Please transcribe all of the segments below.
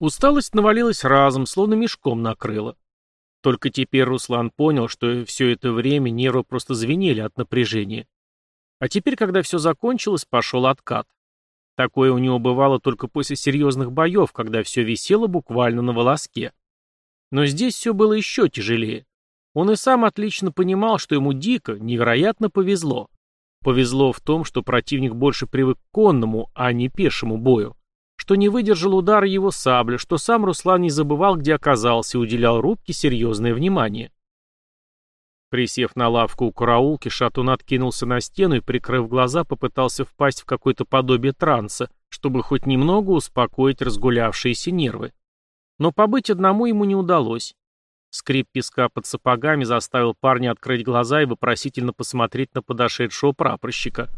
Усталость навалилась разом, словно мешком накрыла. Только теперь Руслан понял, что все это время нервы просто звенели от напряжения. А теперь, когда все закончилось, пошел откат. Такое у него бывало только после серьезных боев, когда все висело буквально на волоске. Но здесь все было еще тяжелее. Он и сам отлично понимал, что ему дико, невероятно повезло. Повезло в том, что противник больше привык к конному, а не пешему бою. Что не выдержал удара его сабля, что сам Руслан не забывал, где оказался, и уделял рубке серьезное внимание. Присев на лавку у караулки, Шатун откинулся на стену и, прикрыв глаза, попытался впасть в какое-то подобие транса, чтобы хоть немного успокоить разгулявшиеся нервы. Но побыть одному ему не удалось. Скрип песка под сапогами заставил парня открыть глаза и вопросительно посмотреть на подошедшего прапорщика.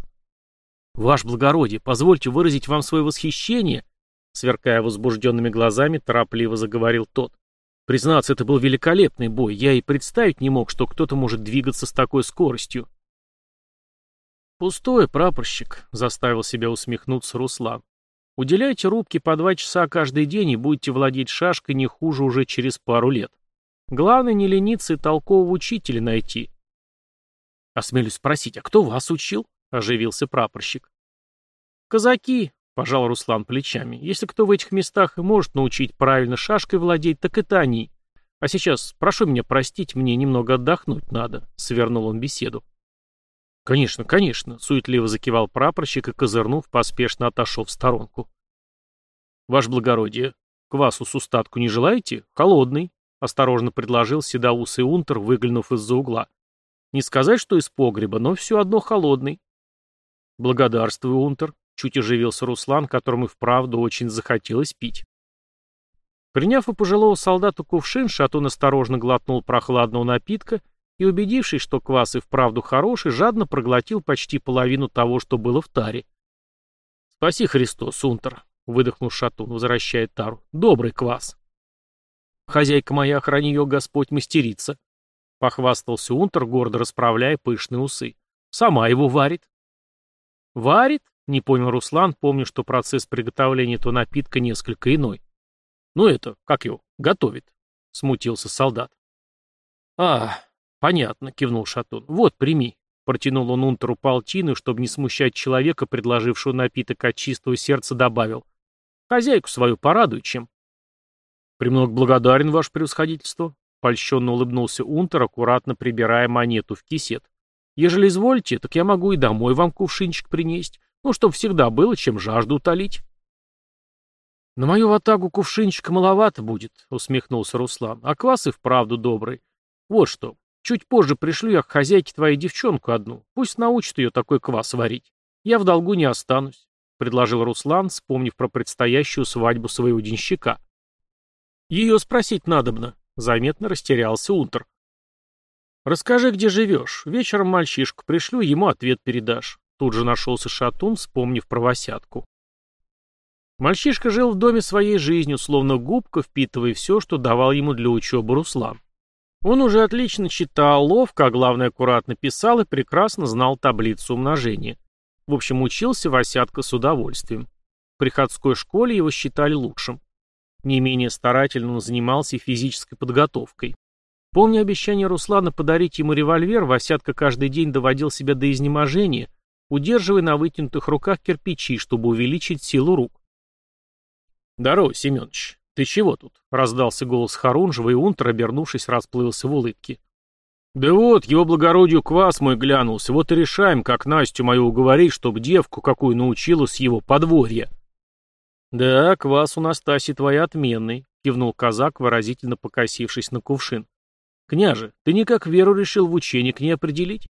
«Ваше благородие, позвольте выразить вам свое восхищение», сверкая возбужденными глазами, торопливо заговорил тот. «Признаться, это был великолепный бой. Я и представить не мог, что кто-то может двигаться с такой скоростью». «Пустое, прапорщик», — заставил себя усмехнуться Руслан. «Уделяйте рубке по два часа каждый день и будете владеть шашкой не хуже уже через пару лет». Главное не лениться и толкового учителя найти. Осмелюсь спросить, а кто вас учил? Оживился прапорщик. Казаки, пожал Руслан плечами. Если кто в этих местах и может научить правильно шашкой владеть, так это они. А сейчас, прошу меня простить, мне немного отдохнуть надо, свернул он беседу. Конечно, конечно, суетливо закивал прапорщик и, козырнув, поспешно отошел в сторонку. Ваше благородие, квасу с устатку не желаете? Холодный, Осторожно предложил седоусый унтер, выглянув из-за угла. Не сказать, что из погреба, но все одно холодный. Благодарствую, унтер. Чуть оживился Руслан, которому вправду очень захотелось пить. Приняв у пожилого солдата кувшин, Шатун осторожно глотнул прохладного напитка и, убедившись, что квас и вправду хороший, жадно проглотил почти половину того, что было в таре. «Спаси Христос, Унтер!» — выдохнул Шатун, возвращая тару. «Добрый квас!» Хозяйка моя, храни ее Господь, мастерица. Похвастался Унтер, гордо расправляя пышные усы. Сама его варит. Варит? Не понял Руслан, помню, что процесс приготовления этого напитка несколько иной. Ну это, как его, готовит. Смутился солдат. А, понятно, кивнул Шатун. Вот, прими. Протянул он Унтеру полтину, чтобы не смущать человека, предложившего напиток от чистого сердца, добавил. Хозяйку свою порадуй чем. «Премног благодарен, ваше превосходительство», — польщенно улыбнулся Унтер, аккуратно прибирая монету в кисет. «Ежели изволите, так я могу и домой вам кувшинчик принести, ну, чтоб всегда было, чем жажду утолить». «На мою ватагу кувшинчика маловато будет», — усмехнулся Руслан, — «а квас и вправду добрый. Вот что, чуть позже пришлю я к хозяйке твоей девчонку одну, пусть научит ее такой квас варить. Я в долгу не останусь», — предложил Руслан, вспомнив про предстоящую свадьбу своего денщика. «Ее спросить надобно», — заметно растерялся Унтер. «Расскажи, где живешь. Вечером мальчишку пришлю, ему ответ передашь». Тут же нашелся шатун, вспомнив про Васятку. Мальчишка жил в доме своей жизнью, словно губка, впитывая все, что давал ему для учебы Руслан. Он уже отлично читал, ловко, а главное аккуратно писал и прекрасно знал таблицу умножения. В общем, учился Васятка с удовольствием. В приходской школе его считали лучшим. Не менее старательно он занимался физической подготовкой. Помня обещание Руслана подарить ему револьвер, Васятка каждый день доводил себя до изнеможения, удерживая на вытянутых руках кирпичи, чтобы увеличить силу рук. «Здорово, Семенович. Ты чего тут?» — раздался голос Харунжева, и Унтер, обернувшись, расплылся в улыбке. «Да вот, его благородию квас мой глянулся, вот и решаем, как Настю мою уговорить, чтоб девку, какую научила с его подворья». «Да, квас у Настаси твой отменный», — кивнул казак, выразительно покосившись на кувшин. «Княже, ты никак веру решил в учение к ней определить?»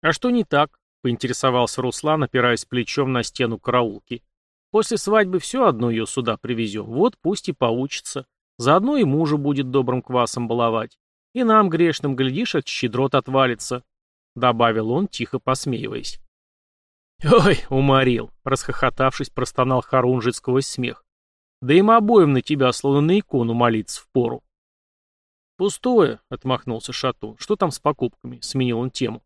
«А что не так?» — поинтересовался Руслан, опираясь плечом на стену караулки. «После свадьбы все одно ее сюда привезем, вот пусть и поучится. Заодно и мужу будет добрым квасом баловать. И нам, грешным, глядишь, от щедрот отвалится», — добавил он, тихо посмеиваясь. «Ой, уморил!» — расхохотавшись, простонал Харунжий сквозь смех. «Да им обоим на тебя, словно на икону, молиться впору». «Пустое», — отмахнулся Шатун. «Что там с покупками?» — сменил он тему.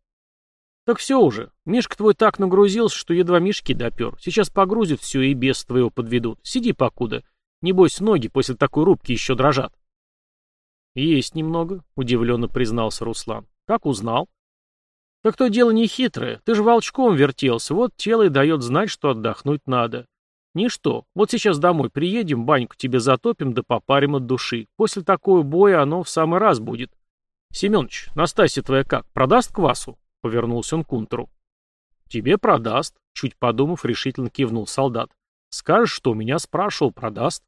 «Так все уже. Мишка твой так нагрузился, что едва мешки допер. Сейчас погрузит все и без твоего подведут. Сиди покуда. Небось, ноги после такой рубки еще дрожат. Есть немного, удивленно признался Руслан. Как узнал? Так то дело не хитрое. Ты же волчком вертелся, вот тело и дает знать, что отдохнуть надо. Ничто. Вот сейчас домой приедем, баньку тебе затопим, да попарим от души. После такого боя оно в самый раз будет. Семенович, Настасья твоя как, продаст квасу? Повернулся он к Унтеру. Тебе продаст, чуть подумав, решительно кивнул солдат. Скажешь, что меня спрашивал, продаст.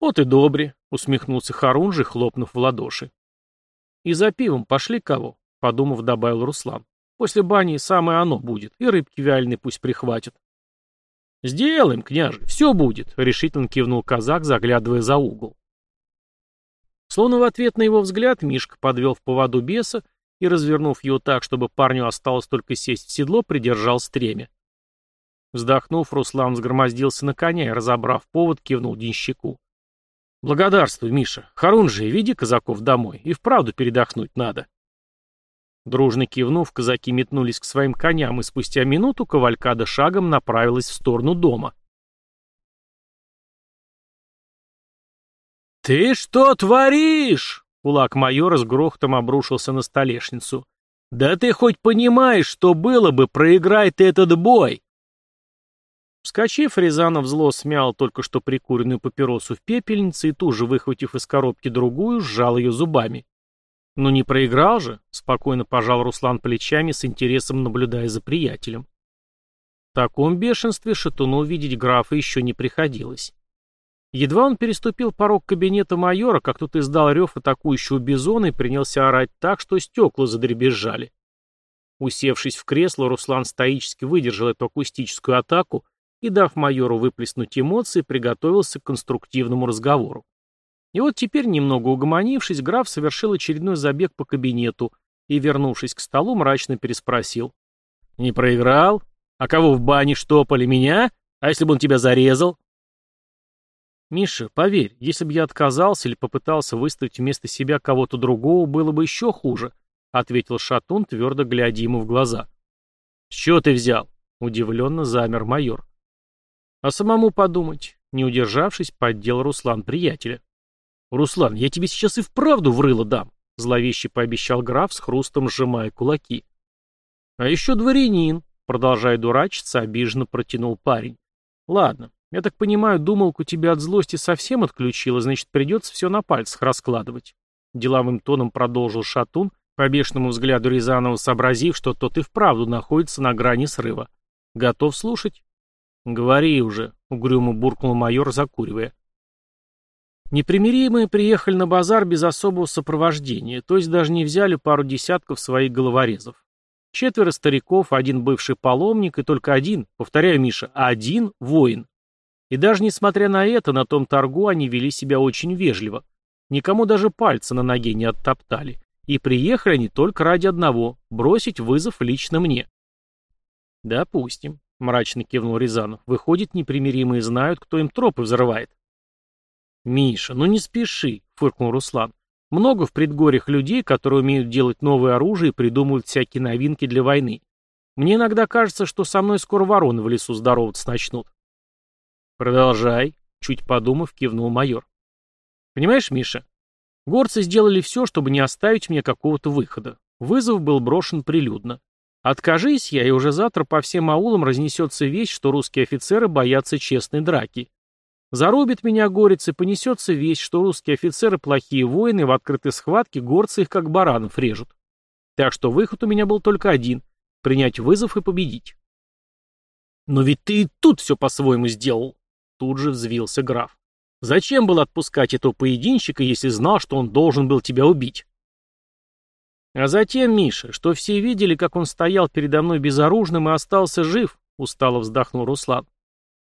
Вот и добре, усмехнулся Харунжи, хлопнув в ладоши. И за пивом пошли кого? Подумав, добавил Руслан. После бани самое оно будет, и рыбки вяленые пусть прихватят. «Сделаем, княже, все будет», — решительно кивнул казак, заглядывая за угол. Словно в ответ на его взгляд Мишка подвел в поводу беса и, развернув его так, чтобы парню осталось только сесть в седло, придержал стремя. Вздохнув, Руслан взгромоздился на коня и, разобрав повод, кивнул денщику. «Благодарствуй, Миша. Харунжий, веди казаков домой. И вправду передохнуть надо». Дружно кивнув, казаки метнулись к своим коням, и спустя минуту кавалькада шагом направилась в сторону дома. «Ты что творишь?» Кулак майора с грохотом обрушился на столешницу. «Да ты хоть понимаешь, что было бы, проиграй ты этот бой!» Вскочив, Рязанов зло смял только что прикуренную папиросу в пепельнице и тут же, выхватив из коробки другую, сжал ее зубами. «Ну не проиграл же?» — спокойно пожал Руслан плечами, с интересом наблюдая за приятелем. В таком бешенстве Шатуну видеть графа еще не приходилось. Едва он переступил порог кабинета майора, как тут издал рев атакующего бизона и принялся орать так, что стекла задребезжали. Усевшись в кресло, Руслан стоически выдержал эту акустическую атаку и, дав майору выплеснуть эмоции, приготовился к конструктивному разговору. И вот теперь, немного угомонившись, граф совершил очередной забег по кабинету и, вернувшись к столу, мрачно переспросил. «Не проиграл? А кого в бане штопали? Меня? А если бы он тебя зарезал?» «Миша, поверь, если бы я отказался или попытался выставить вместо себя кого-то другого, было бы еще хуже», — ответил Шатун, твердо глядя ему в глаза. «С чего ты взял?» — удивленно замер майор. А самому подумать, не удержавшись, поддел Руслан приятеля. «Руслан, я тебе сейчас и вправду врыло дам», — зловеще пообещал граф с хрустом сжимая кулаки. «А еще дворянин», — продолжая дурачиться, обиженно протянул парень. «Ладно, я так понимаю, думалку тебя от злости совсем отключила, значит, придется все на пальцах раскладывать». Деловым тоном продолжил Шатун, по бешеному взгляду Рязанова сообразив, что тот и вправду находится на грани срыва. «Готов слушать?» «Говори уже», — угрюмо буркнул майор, закуривая. Непримиримые приехали на базар без особого сопровождения, то есть даже не взяли пару десятков своих головорезов. Четверо стариков, один бывший паломник и только один, повторяю, Миша, один воин. И даже несмотря на это, на том торгу они вели себя очень вежливо. Никому даже пальца на ноге не оттоптали. И приехали они только ради одного – бросить вызов лично мне. Допустим. — мрачно кивнул Рязанов. «Выходит, непримиримые знают, кто им тропы взрывает». «Миша, ну не спеши», — фыркнул Руслан. «Много в предгорьях людей, которые умеют делать новое оружие и придумывают всякие новинки для войны. Мне иногда кажется, что со мной скоро вороны в лесу здороваться начнут». «Продолжай», — чуть подумав, кивнул майор. «Понимаешь, Миша, горцы сделали все, чтобы не оставить мне какого-то выхода. Вызов был брошен прилюдно. Откажись я, и уже завтра по всем аулам разнесется вещь, что русские офицеры боятся честной драки. Зарубит меня горец, и понесется вещь, что русские офицеры плохие воины, в открытой схватке горцы их как баранов режут. Так что выход у меня был только один — принять вызов и победить. «Но ведь ты и тут все по-своему сделал!» Тут же взвился граф. «Зачем было отпускать этого поединщика, если знал, что он должен был тебя убить?» А затем, Миша, что все видели, как он стоял передо мной безоружным и остался жив, устало вздохнул Руслан.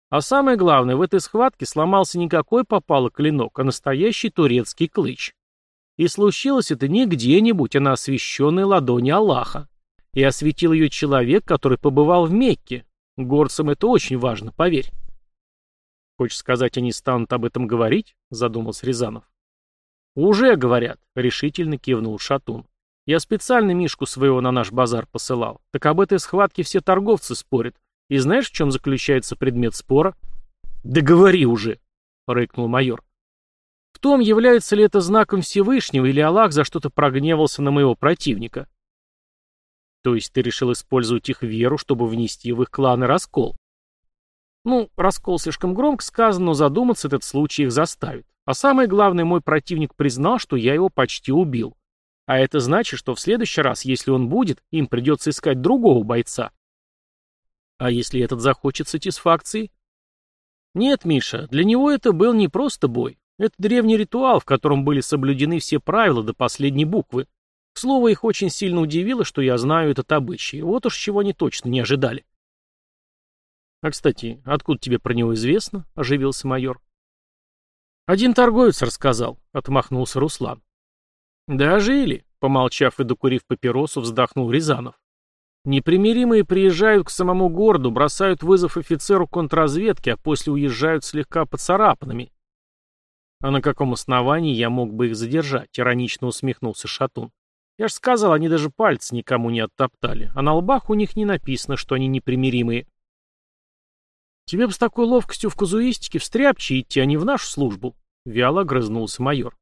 А самое главное, в этой схватке сломался не какой попало клинок, а настоящий турецкий клыч. И случилось это не где-нибудь, а на освященной ладони Аллаха. И осветил ее человек, который побывал в Мекке. Горцам это очень важно, поверь. Хочешь сказать, они станут об этом говорить? Задумался Рязанов. Уже говорят, решительно кивнул Шатун. Я специально Мишку своего на наш базар посылал. Так об этой схватке все торговцы спорят. И знаешь, в чем заключается предмет спора? Да говори уже. — рыкнул майор. «В том, является ли это знаком Всевышнего, или Аллах за что-то прогневался на моего противника». «То есть ты решил использовать их веру, чтобы внести в их кланы раскол?» «Ну, раскол слишком громко сказано, но задуматься этот случай их заставит. А самое главное, мой противник признал, что я его почти убил. А это значит, что в следующий раз, если он будет, им придется искать другого бойца. А если этот захочет сатисфакции? Нет, Миша, для него это был не просто бой. Это древний ритуал, в котором были соблюдены все правила до последней буквы. К слову, их очень сильно удивило, что я знаю этот обычай. Вот уж чего они точно не ожидали. «А, кстати, откуда тебе про него известно?» — оживился майор. «Один торговец рассказал», — отмахнулся Руслан. «Дожили», — помолчав и докурив папиросу, вздохнул Рязанов. «Непримиримые приезжают к самому городу, бросают вызов офицеру контрразведки, а после уезжают слегка поцарапанными». «А на каком основании я мог бы их задержать?» — иронично усмехнулся Шатун. «Я ж сказал, они даже пальцы никому не оттоптали, а на лбах у них не написано, что они непримиримые». «Тебе бы с такой ловкостью в казуистике в стряпче идти, а не в нашу службу», — вяло грызнулся майор.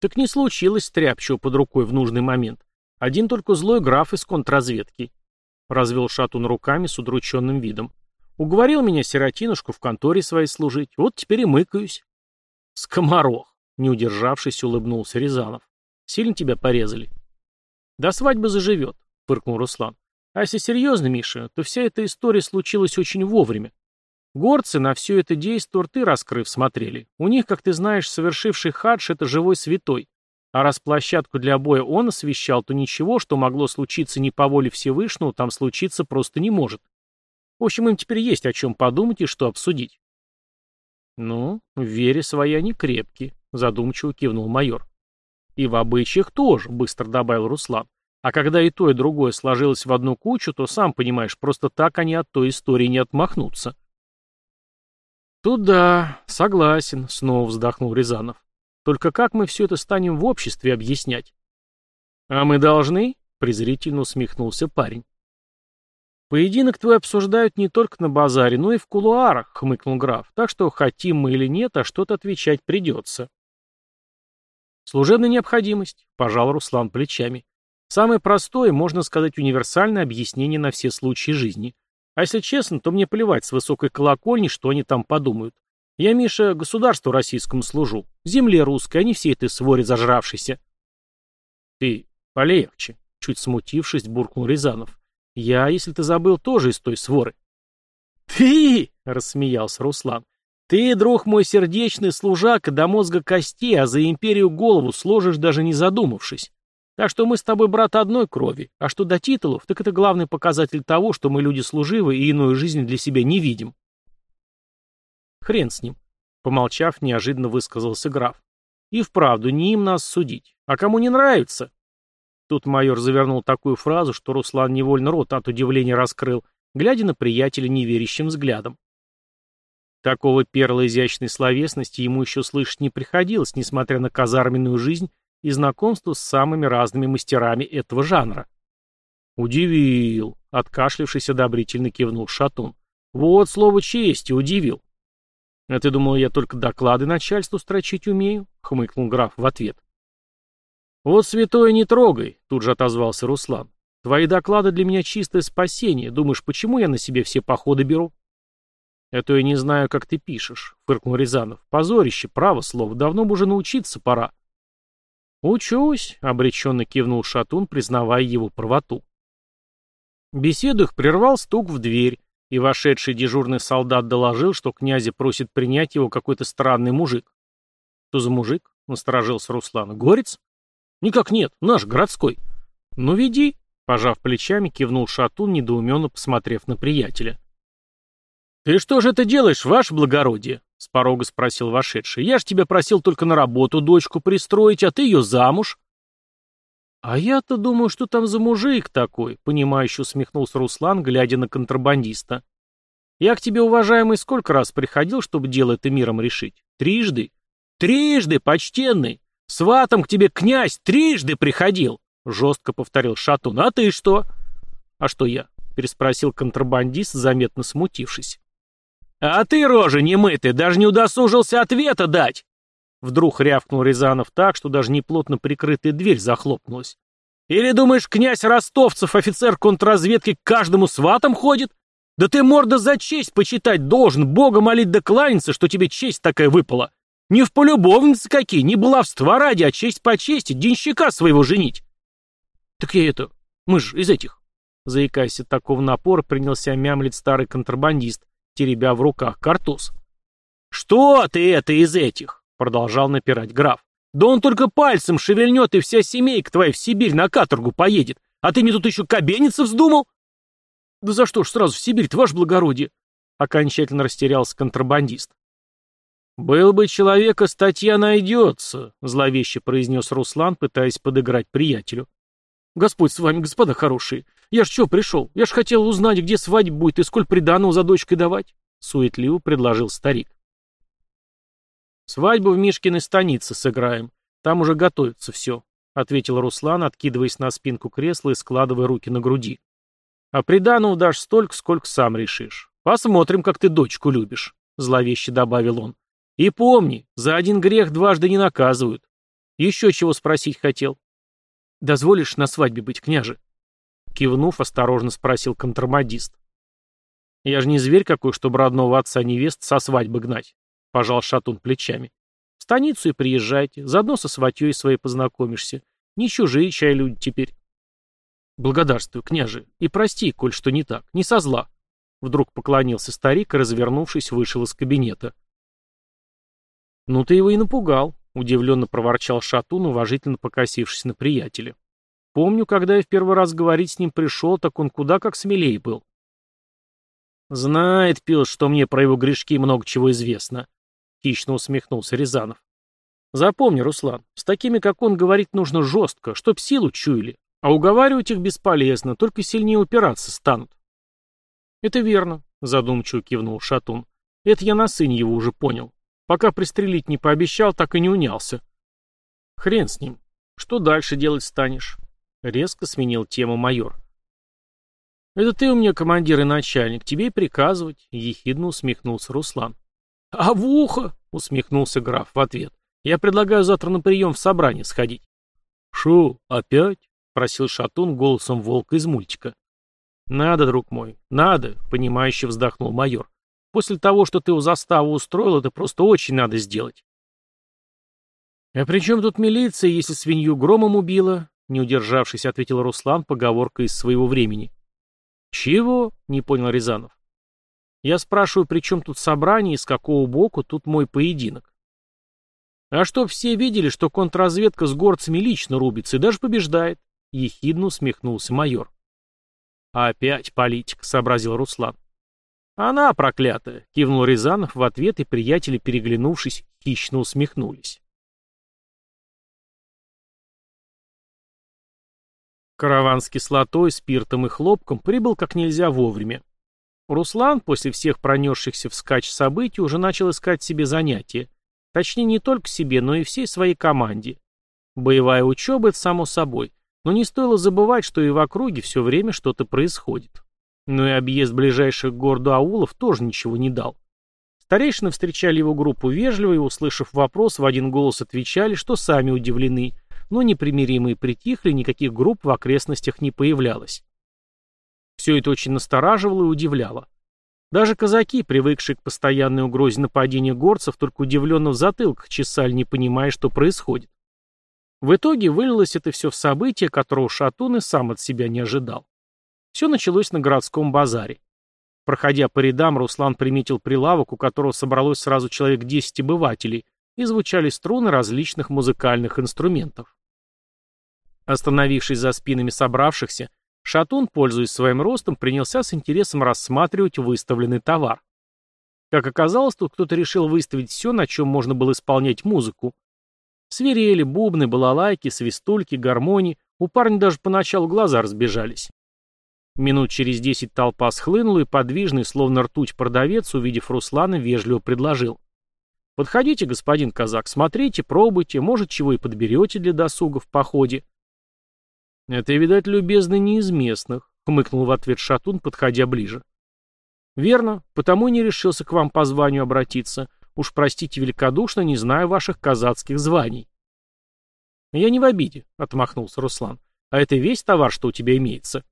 «Так не случилось стряпчего под рукой в нужный момент. Один только злой граф из контрразведки», — развел шатун руками с удрученным видом. «Уговорил меня сиротинушку в конторе своей служить, вот теперь и мыкаюсь». «Скоморох», — не удержавшись, улыбнулся Рязанов. «Сильно тебя порезали?» «До свадьбы заживет», — фыркнул Руслан. «А если серьезно, Миша, то вся эта история случилась очень вовремя. Горцы на все это действо рты раскрыв смотрели. У них, как ты знаешь, совершивший хадж — это живой святой. А раз площадку для боя он освещал, то ничего, что могло случиться не по воле Всевышнего, там случиться просто не может. В общем, им теперь есть о чем подумать и что обсудить. «Ну, в вере свои они крепки», — задумчиво кивнул майор. «И в обычаях тоже», — быстро добавил Руслан. «А когда и то, и другое сложилось в одну кучу, то, сам понимаешь, просто так они от той истории не отмахнутся». «Тут да, согласен», — снова вздохнул Рязанов. «Только как мы все это станем в обществе объяснять?» «А мы должны?» — презрительно усмехнулся парень. «Поединок твой обсуждают не только на базаре, но и в кулуарах», — хмыкнул граф. «Так что, хотим мы или нет, а что-то отвечать придется». «Служебная необходимость», — пожал Руслан плечами. «Самое простое, можно сказать, универсальное объяснение на все случаи жизни. А если честно, то мне плевать с высокой колокольни, что они там подумают. Я, Миша, государству российскому служу, земле русской, а не всей этой своре зажравшейся. Ты полегче, чуть смутившись, буркнул Рязанов. Я, если ты забыл, тоже из той своры. Ты, рассмеялся Руслан. Ты, друг мой сердечный служак, до мозга костей, а за империю голову сложишь, даже не задумавшись. Так что мы с тобой, брат, одной крови. А что до титулов, так это главный показатель того, что мы люди служивые и иную жизнь для себя не видим. Хрен с ним. Помолчав, неожиданно высказался граф. И вправду, не им нас судить. А кому не нравится? Тут майор завернул такую фразу, что Руслан невольно рот от удивления раскрыл, глядя на приятеля неверящим взглядом. Такого перла изящной словесности ему еще слышать не приходилось, несмотря на казарменную жизнь и знакомству с самыми разными мастерами этого жанра. «Удивил», — откашлившись одобрительно кивнул Шатун. «Вот слово чести, удивил». «А ты думал, я только доклады начальству строчить умею?» — хмыкнул граф в ответ. «Вот святое не трогай», — тут же отозвался Руслан. «Твои доклады для меня чистое спасение. Думаешь, почему я на себе все походы беру?» «Это я не знаю, как ты пишешь», — фыркнул Рязанов. «Позорище, право слово, давно бы уже научиться пора». «Учусь», — обреченно кивнул Шатун, признавая его правоту. Беседу их прервал стук в дверь, и вошедший дежурный солдат доложил, что князя просит принять его какой-то странный мужик. «Что за мужик?» — насторожился Руслан. «Горец?» «Никак нет, наш, городской». «Ну, веди», — пожав плечами, кивнул Шатун, недоуменно посмотрев на приятеля. «Ты что же это делаешь, ваше благородие?» — с порога спросил вошедший. «Я ж тебя просил только на работу дочку пристроить, а ты ее замуж». «А я-то думаю, что там за мужик такой», — понимающе усмехнулся Руслан, глядя на контрабандиста. «Я к тебе, уважаемый, сколько раз приходил, чтобы дело это миром решить? Трижды?» «Трижды, почтенный! Сватом к тебе князь трижды приходил!» — жестко повторил Шатун. «А ты что?» «А что я?» — переспросил контрабандист, заметно смутившись. «А ты, рожа немытый, даже не удосужился ответа дать!» Вдруг рявкнул Рязанов так, что даже неплотно прикрытая дверь захлопнулась. «Или думаешь, князь Ростовцев, офицер контрразведки, к каждому сватом ходит? Да ты, морда, за честь почитать должен, Бога молить да кланяться, что тебе честь такая выпала. Не в полюбовницы какие, не баловства ради, а честь по чести, денщика своего женить». «Так я это... Мы ж из этих...» Заикаясь от такого напора, принялся мямлить старый контрабандист, теребя в руках картуз. «Что ты это из этих?» — продолжал напирать граф. «Да он только пальцем шевельнет, и вся семейка твоя в Сибирь на каторгу поедет. А ты мне тут еще кабениться вздумал?» «Да за что ж сразу в Сибирь, ваше благородие?» — окончательно растерялся контрабандист. «Был бы человека, статья найдется», — зловеще произнес Руслан, пытаясь подыграть приятелю. «Господь с вами, господа хорошие. Я ж что пришел? Я ж хотел узнать, где свадьба будет и сколь приданого за дочкой давать», — суетливо предложил старик. «Свадьбу в Мишкиной станице сыграем. Там уже готовится все», — ответил Руслан, откидываясь на спинку кресла и складывая руки на груди. «А приданого дашь столько, сколько сам решишь. Посмотрим, как ты дочку любишь», — зловеще добавил он. «И помни, за один грех дважды не наказывают. Еще чего спросить хотел?» «Дозволишь на свадьбе быть, княже?» Кивнув, осторожно спросил контрабандист. «Я же не зверь какой, чтобы родного отца невест со свадьбы гнать. — пожал Шатун плечами. «В станицу и приезжайте, заодно со сватьей своей познакомишься. Не чужие чай люди теперь». «Благодарствую, княже, и прости, коль что не так, не со зла». Вдруг поклонился старик и, развернувшись, вышел из кабинета. «Ну ты его и напугал», — удивленно проворчал Шатун, уважительно покосившись на приятеля. «Помню, когда я в первый раз говорить с ним пришел, так он куда как смелее был». «Знает пил, что мне про его грешки много чего известно», — хищно усмехнулся Рязанов. «Запомни, Руслан, с такими, как он, говорить нужно жестко, чтоб силу чуяли, а уговаривать их бесполезно, только сильнее упираться станут». «Это верно», — задумчиво кивнул Шатун. «Это я на сыне его уже понял. Пока пристрелить не пообещал, так и не унялся». «Хрен с ним. Что дальше делать станешь?» Резко сменил тему майор. «Это ты у меня командир и начальник, тебе и приказывать», — ехидно усмехнулся Руслан. «А в ухо!» — усмехнулся граф в ответ. «Я предлагаю завтра на прием в собрание сходить». «Шо, опять?» — просил Шатун голосом волка из мультика. «Надо, друг мой, надо», — понимающе вздохнул майор. «После того, что ты у заставы устроил, это просто очень надо сделать». «А при чем тут милиция, если свинью громом убила?» — не удержавшись, ответил Руслан поговоркой из своего времени. «Чего?» — не понял Рязанов. Я спрашиваю, при чем тут собрание и с какого боку тут мой поединок? А чтоб все видели, что контрразведка с горцами лично рубится и даже побеждает, ехидно усмехнулся майор. Опять политик, сообразил Руслан. Она проклятая, кивнул Рязанов в ответ, и приятели, переглянувшись, хищно усмехнулись. Караван с кислотой, спиртом и хлопком прибыл как нельзя вовремя. Руслан, после всех пронесшихся вскачь событий, уже начал искать себе занятия. Точнее, не только себе, но и всей своей команде. Боевая учеба — это само собой. Но не стоило забывать, что и в округе все время что-то происходит. Но и объезд ближайших к городу аулов тоже ничего не дал. Старейшины встречали его группу вежливо и, услышав вопрос, в один голос отвечали, что сами удивлены, но непримиримые притихли, никаких групп в окрестностях не появлялось. Все это очень настораживало и удивляло. Даже казаки, привыкшие к постоянной угрозе нападения горцев, только удивленно в затылках чесали, не понимая, что происходит. В итоге вылилось это все в событие, которого Шатун и сам от себя не ожидал. Все началось на городском базаре. Проходя по рядам, Руслан приметил прилавок, у которого собралось сразу человек 10 обывателей, и звучали струны различных музыкальных инструментов. Остановившись за спинами собравшихся, Шатун, пользуясь своим ростом, принялся с интересом рассматривать выставленный товар. Как оказалось, тут кто-то решил выставить все, на чем можно было исполнять музыку. Свирели, бубны, балалайки, свистульки, гармонии. У парня даже поначалу глаза разбежались. Минут через десять толпа схлынула, и подвижный, словно ртуть продавец, увидев Руслана, вежливо предложил. «Подходите, господин казак, смотрите, пробуйте, может, чего и подберете для досуга в походе». «Это, видать, любезный не из местных», — хмыкнул в ответ Шатун, подходя ближе. Верно, потому и не решился к вам по званию обратиться. Уж простите великодушно, не знаю ваших казацких званий. Я не в обиде, отмахнулся Руслан. А это весь товар, что у тебя имеется.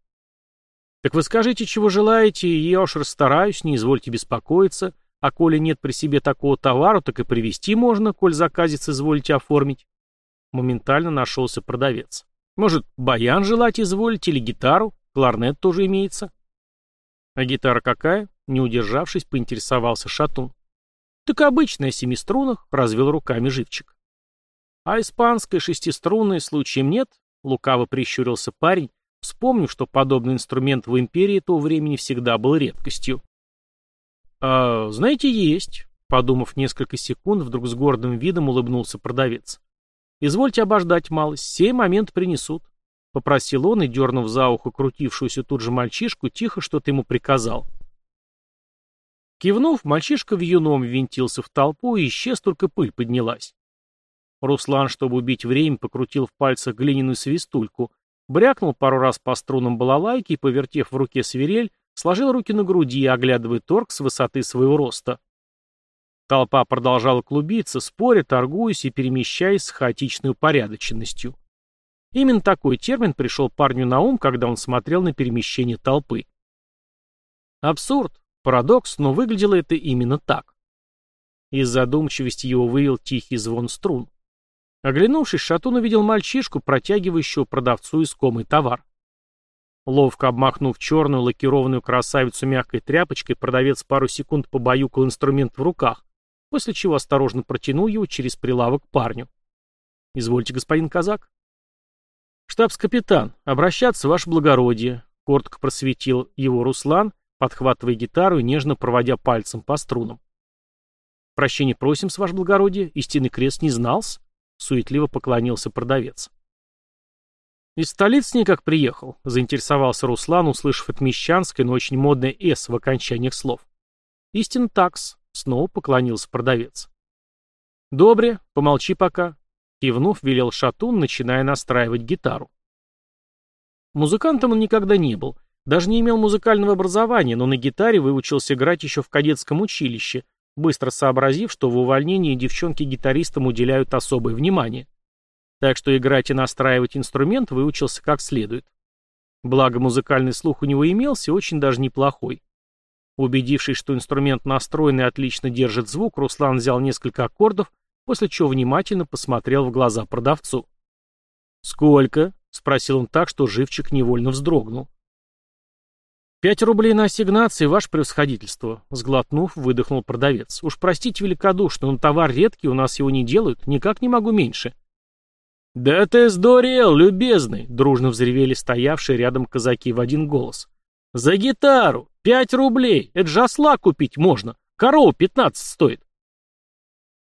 Так вы скажите, чего желаете, и я уж расстараюсь, не извольте беспокоиться. А коли нет при себе такого товара, так и привезти можно, коль заказец изволите оформить. Моментально нашелся продавец. Может, баян желать изволите или гитару? Кларнет тоже имеется. А гитара какая? Не удержавшись, поинтересовался Шатун. Так обычная семиструнах, развел руками живчик. А испанской шестиструнной случаем нет? Лукаво прищурился парень, вспомнив, что подобный инструмент в империи того времени всегда был редкостью. «А, знаете, есть», — подумав несколько секунд, вдруг с гордым видом улыбнулся продавец. «Извольте обождать малость, сей момент принесут», — попросил он и, дернув за ухо крутившуюся тут же мальчишку, тихо что-то ему приказал. Кивнув, мальчишка в юном ввинтился в толпу, и исчез, только пыль поднялась. Руслан, чтобы убить время, покрутил в пальцах глиняную свистульку, брякнул пару раз по струнам балалайки и, повертев в руке свирель, сложил руки на груди, оглядывая торг с высоты своего роста. Толпа продолжала клубиться, споря, торгуясь и перемещаясь с хаотичной упорядоченностью. Именно такой термин пришел парню на ум, когда он смотрел на перемещение толпы. Абсурд, парадокс, но выглядело это именно так. Из задумчивости его вывел тихий звон струн. Оглянувшись, Шатун увидел мальчишку, протягивающего продавцу искомый товар. Ловко обмахнув черную лакированную красавицу мягкой тряпочкой, продавец пару секунд побаюкал инструмент в руках, после чего осторожно протянул его через прилавок парню. «Извольте, господин казак». «Штабс-капитан, обращаться, ваше благородие», — коротко просветил его Руслан, подхватывая гитару и нежно проводя пальцем по струнам. «Прощение просим, с ваше благородие, истинный крест не знался?» — суетливо поклонился продавец. «Из столицы никак приехал», — заинтересовался Руслан, услышав от мещанской, но очень модное «с» в окончаниях слов. «Истин такс», — снова поклонился продавец. «Добре, помолчи пока», — кивнув, велел Шатун, начиная настраивать гитару. Музыкантом он никогда не был, даже не имел музыкального образования, но на гитаре выучился играть еще в кадетском училище, быстро сообразив, что в увольнении девчонки гитаристам уделяют особое внимание. Так что играть и настраивать инструмент выучился как следует. Благо музыкальный слух у него имелся, очень даже неплохой. Убедившись, что инструмент настроен и отлично держит звук, Руслан взял несколько аккордов, после чего внимательно посмотрел в глаза продавцу. «Сколько?» — спросил он так, что живчик невольно вздрогнул. «Пять рублей на ассигнации, ваше превосходительство», — сглотнув, выдохнул продавец. «Уж простите великодушно, но товар редкий, у нас его не делают, никак не могу меньше». «Да ты сдурел, любезный!» — дружно взревели стоявшие рядом казаки в один голос. «За гитару! Пять рублей! Это же осла купить можно! Корова пятнадцать стоит!»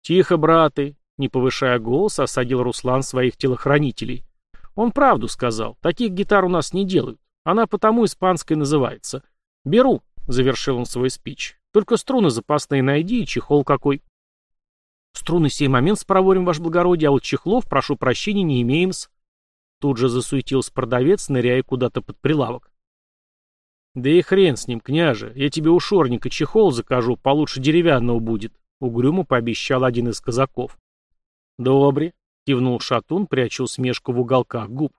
«Тихо, браты!» — не повышая голос, осадил Руслан своих телохранителей. «Он правду сказал. Таких гитар у нас не делают. Она потому испанской называется. Беру!» — завершил он свой спич. «Только струны запасные найди и чехол какой». Струны сей момент спроворим, ваше благородие, а вот чехлов, прошу прощения, не имеем-с. Тут же засуетился продавец, ныряя куда-то под прилавок. Да и хрен с ним, княже, я тебе у шорника чехол закажу, получше деревянного будет, угрюмо пообещал один из казаков. Добре, кивнул шатун, пряча усмешку в уголках губ.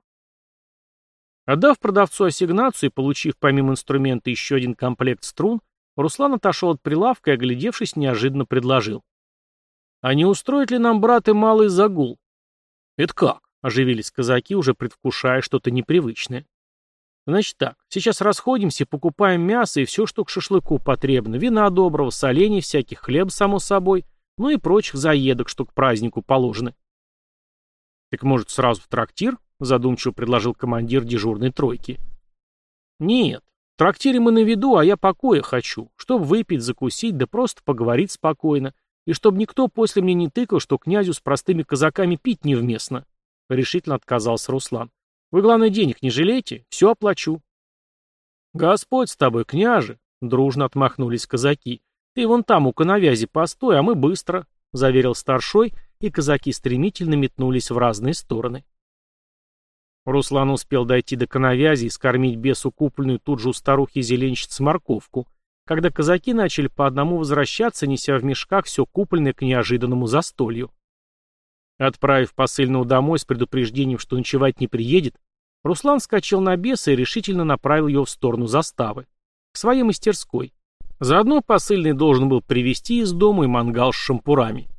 Отдав продавцу ассигнацию и получив помимо инструмента еще один комплект струн, Руслан отошел от прилавка и, оглядевшись, неожиданно предложил. А не устроит ли нам, брат, и малый загул? Это как? Оживились казаки, уже предвкушая что-то непривычное. Значит так, сейчас расходимся, покупаем мясо и все, что к шашлыку потребно. Вина доброго, солений всяких, хлеб, само собой, ну и прочих заедок, что к празднику положены. Так может, сразу в трактир? Задумчиво предложил командир дежурной тройки. Нет, в трактире мы на виду, а я покоя хочу, чтобы выпить, закусить, да просто поговорить спокойно. И чтобы никто после мне не тыкал, что князю с простыми казаками пить невместно. Решительно отказался Руслан. Вы, главное, денег не жалейте, все оплачу. Господь с тобой, княже, дружно отмахнулись казаки. Ты вон там у коновязи постой, а мы быстро, заверил старшой, и казаки стремительно метнулись в разные стороны. Руслан успел дойти до коновязи и скормить бесу купленную тут же у старухи зеленщицы морковку, когда казаки начали по одному возвращаться, неся в мешках все купленное к неожиданному застолью. Отправив посыльного домой с предупреждением, что ночевать не приедет, Руслан вскочил на беса и решительно направил его в сторону заставы, к своей мастерской. Заодно посыльный должен был привезти из дома и мангал с шампурами.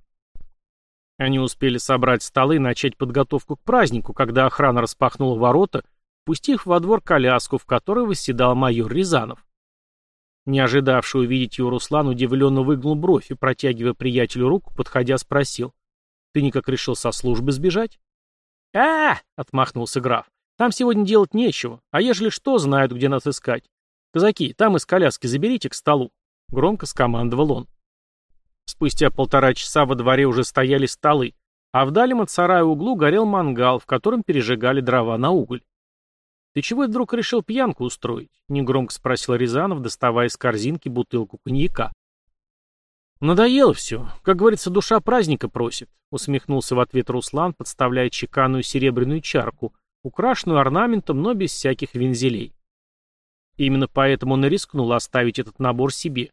Они успели собрать столы и начать подготовку к празднику, когда охрана распахнула ворота, пустив во двор коляску, в которой восседал майор Рязанов. Не ожидавший увидеть его Руслан удивленно выгнул бровь и, протягивая приятелю руку, подходя, спросил. «Ты никак решил со службы сбежать?» а, -а, -а отмахнулся граф. «Там сегодня делать нечего, а ежели что, знают, где нас искать. Казаки, там из коляски заберите к столу», — громко скомандовал он. Спустя полтора часа во дворе уже стояли столы, а в от сарая углу горел мангал, в котором пережигали дрова на уголь. «Ты чего вдруг решил пьянку устроить?» — негромко спросил Рязанов, доставая из корзинки бутылку коньяка. «Надоело все. Как говорится, душа праздника просит», — усмехнулся в ответ Руслан, подставляя чеканную серебряную чарку, украшенную орнаментом, но без всяких вензелей. Именно поэтому он и рискнул оставить этот набор себе.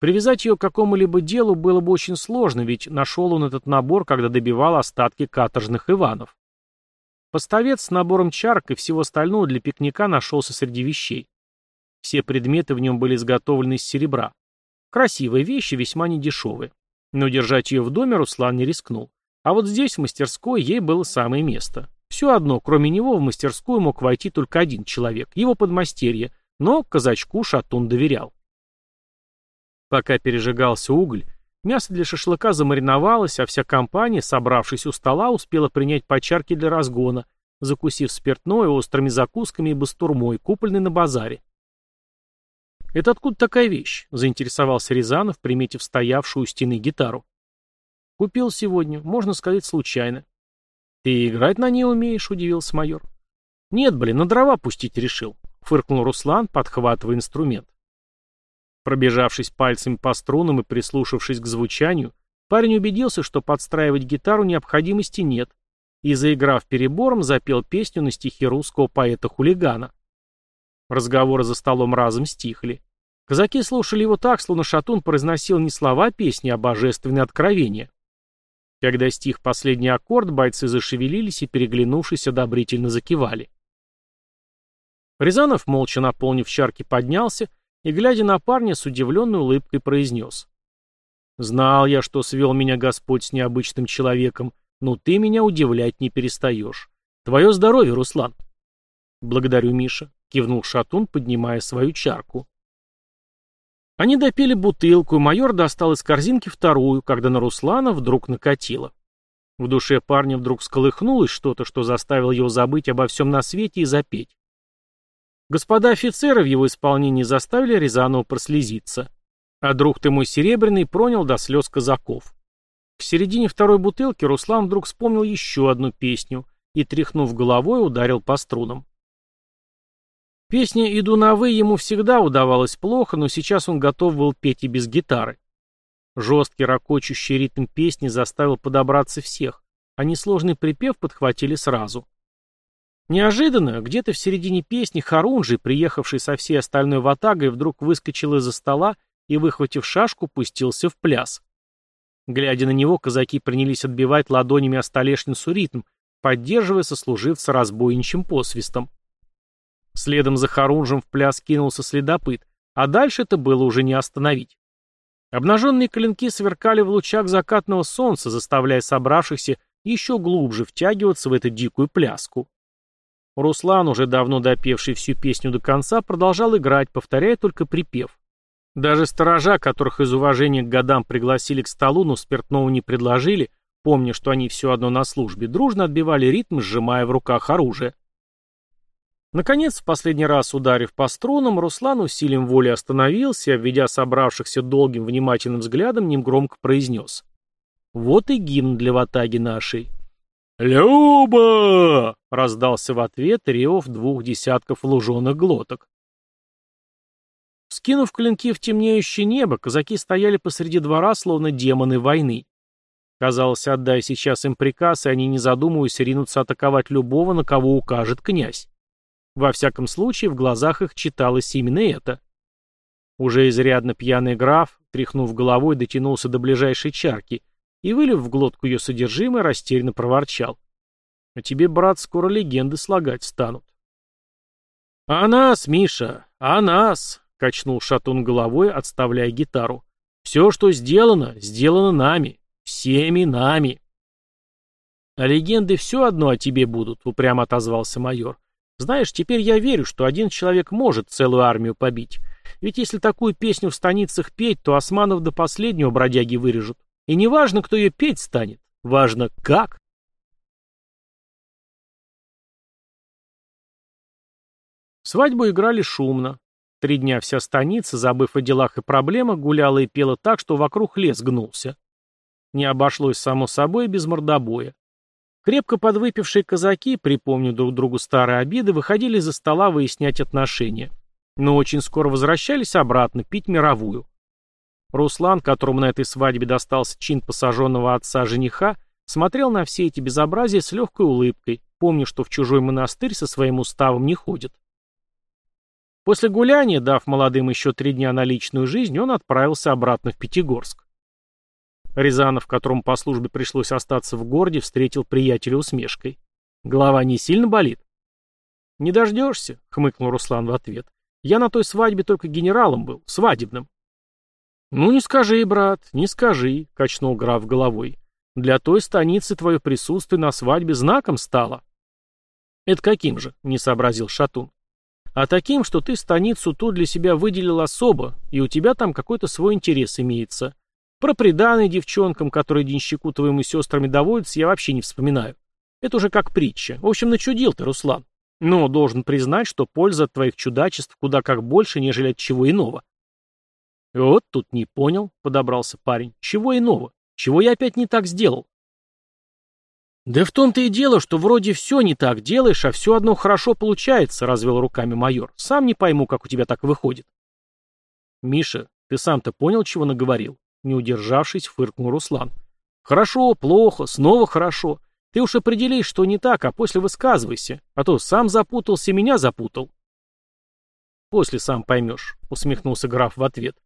Привязать ее к какому-либо делу было бы очень сложно, ведь нашел он этот набор, когда добивал остатки каторжных Иванов. Поставец с набором чарок и всего остального для пикника нашелся среди вещей. Все предметы в нем были изготовлены из серебра. Красивые вещи, весьма недешевые. Но держать ее в доме Руслан не рискнул. А вот здесь, в мастерской, ей было самое место. Все одно, кроме него, в мастерскую мог войти только один человек, его подмастерье, но казачку Шатун доверял. Пока пережигался уголь, мясо для шашлыка замариновалось, а вся компания, собравшись у стола, успела принять по для разгона, закусив спиртное острыми закусками и бастурмой, купленной на базаре. «Это откуда такая вещь?» — заинтересовался Рязанов, приметив стоявшую у стены гитару. «Купил сегодня, можно сказать, случайно». «Ты играть на ней умеешь?» — удивился майор. «Нет, блин, на дрова пустить решил», — фыркнул Руслан, подхватывая инструмент. Пробежавшись пальцами по струнам и прислушавшись к звучанию, парень убедился, что подстраивать гитару необходимости нет, и, заиграв перебором, запел песню на стихи русского поэта-хулигана. Разговоры за столом разом стихли. Казаки слушали его так, словно шатун произносил не слова песни, а божественные откровения. Когда стих последний аккорд, бойцы зашевелились и, переглянувшись, одобрительно закивали. Рязанов, молча наполнив чарки, поднялся и, глядя на парня, с удивленной улыбкой произнес. «Знал я, что свел меня Господь с необычным человеком, но ты меня удивлять не перестаешь. Твое здоровье, Руслан!» «Благодарю, Миша», — кивнул Шатун, поднимая свою чарку. Они допили бутылку, и майор достал из корзинки вторую, когда на Руслана вдруг накатило. В душе парня вдруг сколыхнулось что-то, что заставило его забыть обо всем на свете и запеть. Господа офицеры в его исполнении заставили Рязанова прослезиться. А друг ты мой серебряный пронял до слез казаков. К середине второй бутылки Руслан вдруг вспомнил еще одну песню и, тряхнув головой, ударил по струнам. Песня «Иду на вы» ему всегда удавалась плохо, но сейчас он готов был петь и без гитары. Жесткий ракочущий ритм песни заставил подобраться всех, а несложный припев подхватили сразу. Неожиданно, где-то в середине песни Харунжи, приехавший со всей остальной ватагой, вдруг выскочил из-за стола и, выхватив шашку, пустился в пляс. Глядя на него, казаки принялись отбивать ладонями о столешницу ритм, поддерживая сослуживца разбойничьим посвистом. Следом за Харунжем в пляс кинулся следопыт, а дальше это было уже не остановить. Обнаженные клинки сверкали в лучах закатного солнца, заставляя собравшихся еще глубже втягиваться в эту дикую пляску. Руслан, уже давно допевший всю песню до конца, продолжал играть, повторяя только припев. Даже сторожа, которых из уважения к годам пригласили к столу, но спиртного не предложили, помня, что они все одно на службе, дружно отбивали ритм, сжимая в руках оружие. Наконец, в последний раз ударив по струнам, Руслан усилием воли остановился и, обведя собравшихся долгим внимательным взглядом, негромко произнес. «Вот и гимн для ватаги нашей». «Люба!» — раздался в ответ рев двух десятков луженых глоток. Скинув клинки в темнеющее небо, казаки стояли посреди двора, словно демоны войны. Казалось, отдай сейчас им приказ, и они, не задумываясь, ринутся атаковать любого, на кого укажет князь. Во всяком случае, в глазах их читалось именно это. Уже изрядно пьяный граф, тряхнув головой, дотянулся до ближайшей чарки и, вылив в глотку ее содержимое, растерянно проворчал. «А тебе, брат, скоро легенды слагать станут». «А нас, Миша, а нас!» — качнул шатун головой, отставляя гитару. «Все, что сделано, сделано нами, всеми нами». «А легенды все одно о тебе будут», — упрямо отозвался майор. «Знаешь, теперь я верю, что один человек может целую армию побить. Ведь если такую песню в станицах петь, то османов до последнего бродяги вырежут. И не важно, кто ее петь станет, важно как». Свадьбу играли шумно. Три дня вся станица, забыв о делах и проблемах, гуляла и пела так, что вокруг лес гнулся. Не обошлось, само собой, без мордобоя. Крепко подвыпившие казаки, припомнив друг другу старые обиды, выходили из-за стола выяснять отношения. Но очень скоро возвращались обратно пить мировую. Руслан, которому на этой свадьбе достался чин посаженного отца жениха, смотрел на все эти безобразия с легкой улыбкой, помня, что в чужой монастырь со своим уставом не ходит. После гуляния, дав молодым еще три дня на личную жизнь, он отправился обратно в Пятигорск. Рязанов, которому по службе пришлось остаться в городе, встретил приятеля усмешкой. «Голова не сильно болит?» «Не дождешься», — хмыкнул Руслан в ответ. «Я на той свадьбе только генералом был, свадебным». «Ну не скажи, брат, не скажи», — качнул граф головой. «Для той станицы твое присутствие на свадьбе знаком стало». «Это каким же?» — не сообразил Шатун. «А таким, что ты станицу ту для себя выделил особо, и у тебя там какой-то свой интерес имеется. Про приданные девчонкам, которые денщику твоему сестрами доводятся, я вообще не вспоминаю. Это уже как притча. В общем, начудил ты, Руслан. Но должен признать, что польза от твоих чудачеств куда как больше, нежели от чего иного. Вот тут не понял, подобрался парень. Чего иного? Чего я опять не так сделал? Да в том-то и дело, что вроде все не так делаешь, а все одно хорошо получается, развел руками майор. Сам не пойму, как у тебя так выходит. Миша, ты сам-то понял, чего наговорил? Не удержавшись, фыркнул Руслан. «Хорошо, плохо, снова хорошо. Ты уж определись, что не так, а после высказывайся. А то сам запутался, меня запутал». «После сам поймешь», — усмехнулся граф в ответ.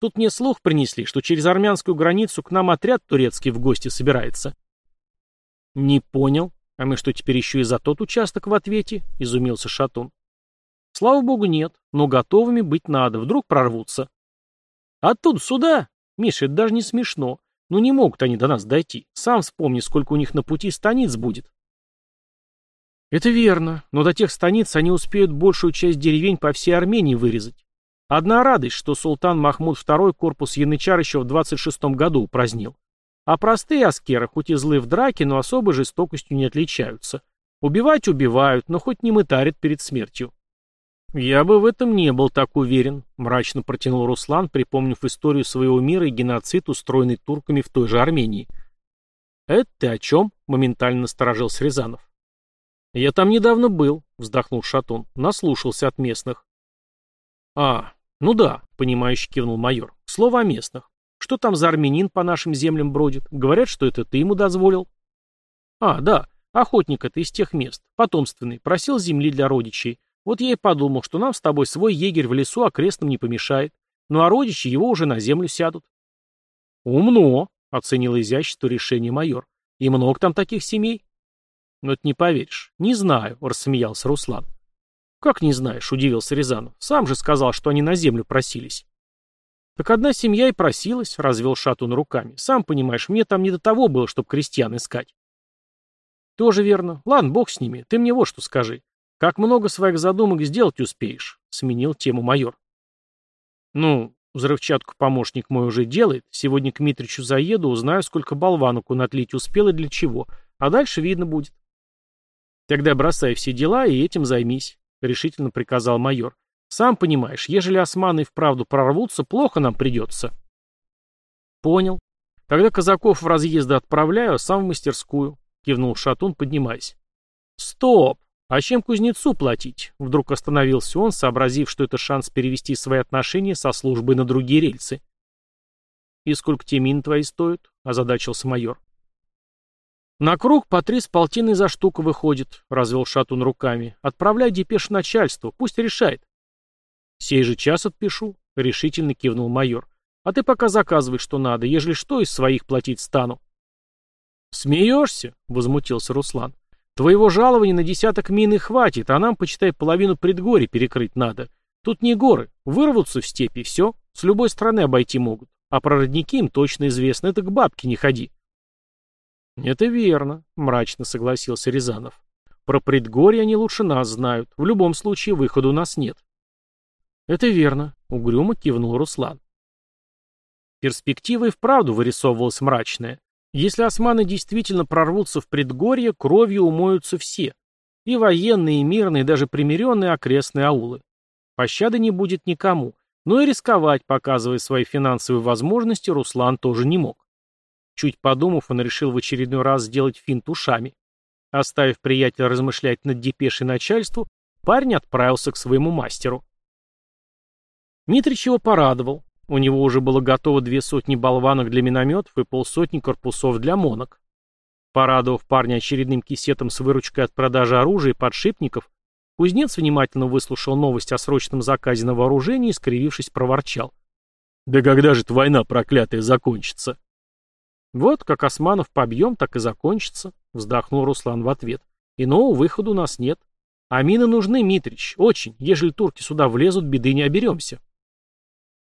«Тут мне слух принесли, что через армянскую границу к нам отряд турецкий в гости собирается». «Не понял. А мы что, теперь еще и за тот участок в ответе?» — изумился Шатун. «Слава богу, нет. Но готовыми быть надо. Вдруг прорвутся». «Оттуда сюда!» Миша, это даже не смешно. Ну не могут они до нас дойти. Сам вспомни, сколько у них на пути станиц будет. Это верно, но до тех станиц они успеют большую часть деревень по всей Армении вырезать. Одна радость, что султан Махмуд II корпус янычар еще в 26 году упразднил. А простые аскеры, хоть и злы в драке, но особой жестокостью не отличаются. Убивать убивают, но хоть не мытарят перед смертью. «Я бы в этом не был так уверен», — мрачно протянул Руслан, припомнив историю своего мира и геноцид, устроенный турками в той же Армении. «Это ты о чем?» — моментально насторожился Рязанов. «Я там недавно был», — вздохнул Шатун, — наслушался от местных. «А, ну да», — понимающе кивнул майор, — «слово о местных. Что там за армянин по нашим землям бродит? Говорят, что это ты ему дозволил». «А, да, охотник это из тех мест, потомственный, просил земли для родичей. Вот я и подумал, что нам с тобой свой егерь в лесу окрестным не помешает. Ну а родичи его уже на землю сядут. Умно, оценил изящество решения майор. И много там таких семей? Ну это не поверишь. Не знаю, рассмеялся Руслан. Как не знаешь, удивился Рязанов. Сам же сказал, что они на землю просились. Так одна семья и просилась, развел Шатун руками. Сам понимаешь, мне там не до того было, чтобы крестьян искать. Тоже верно. Ладно, бог с ними. Ты мне вот что скажи. «Как много своих задумок сделать успеешь?» — сменил тему майор. «Ну, взрывчатку помощник мой уже делает. Сегодня к Митричу заеду, узнаю, сколько болванок он отлить успел и для чего. А дальше видно будет». «Тогда бросай все дела и этим займись», — решительно приказал майор. «Сам понимаешь, ежели османы вправду прорвутся, плохо нам придется». «Понял. Тогда казаков в разъезды отправляю, а сам в мастерскую», — кивнул Шатун, поднимаясь. «Стоп!» «А чем кузнецу платить?» Вдруг остановился он, сообразив, что это шанс перевести свои отношения со службы на другие рельсы. «И сколько те мин твои стоят?» — озадачился майор. «На круг по три с полтины за штуку выходит», — развел Шатун руками. «Отправляй депеш начальству, пусть решает». «Сей же час отпишу», — решительно кивнул майор. «А ты пока заказывай, что надо, ежели что, из своих платить стану». «Смеешься?» — возмутился Руслан. «Твоего жалования на десяток мин и хватит, а нам, почитай, половину предгорий перекрыть надо. Тут не горы, вырвутся в степи, все, с любой стороны обойти могут. А про родники им точно известно, это к бабке не ходи». «Это верно», — мрачно согласился Рязанов. «Про предгорье они лучше нас знают. В любом случае выхода у нас нет». «Это верно», — угрюмо кивнул Руслан. Перспектива и вправду вырисовывалась мрачная. Если османы действительно прорвутся в предгорье, кровью умоются все. И военные, и мирные, и даже примиренные окрестные аулы. Пощады не будет никому. Но и рисковать, показывая свои финансовые возможности, Руслан тоже не мог. Чуть подумав, он решил в очередной раз сделать финт ушами. Оставив приятеля размышлять над депешей начальству, парень отправился к своему мастеру. Митрич его порадовал. У него уже было готово две сотни болванок для минометов и полсотни корпусов для монок. Порадовав парня очередным кисетом с выручкой от продажи оружия и подшипников, кузнец внимательно выслушал новость о срочном заказе на вооружение и, скривившись, проворчал. «Да когда же эта война проклятая закончится?» «Вот, как Османов побьем, так и закончится», — вздохнул Руслан в ответ. «Иного выхода у нас нет. А мины нужны, Митрич, очень. Ежели турки сюда влезут, беды не оберемся».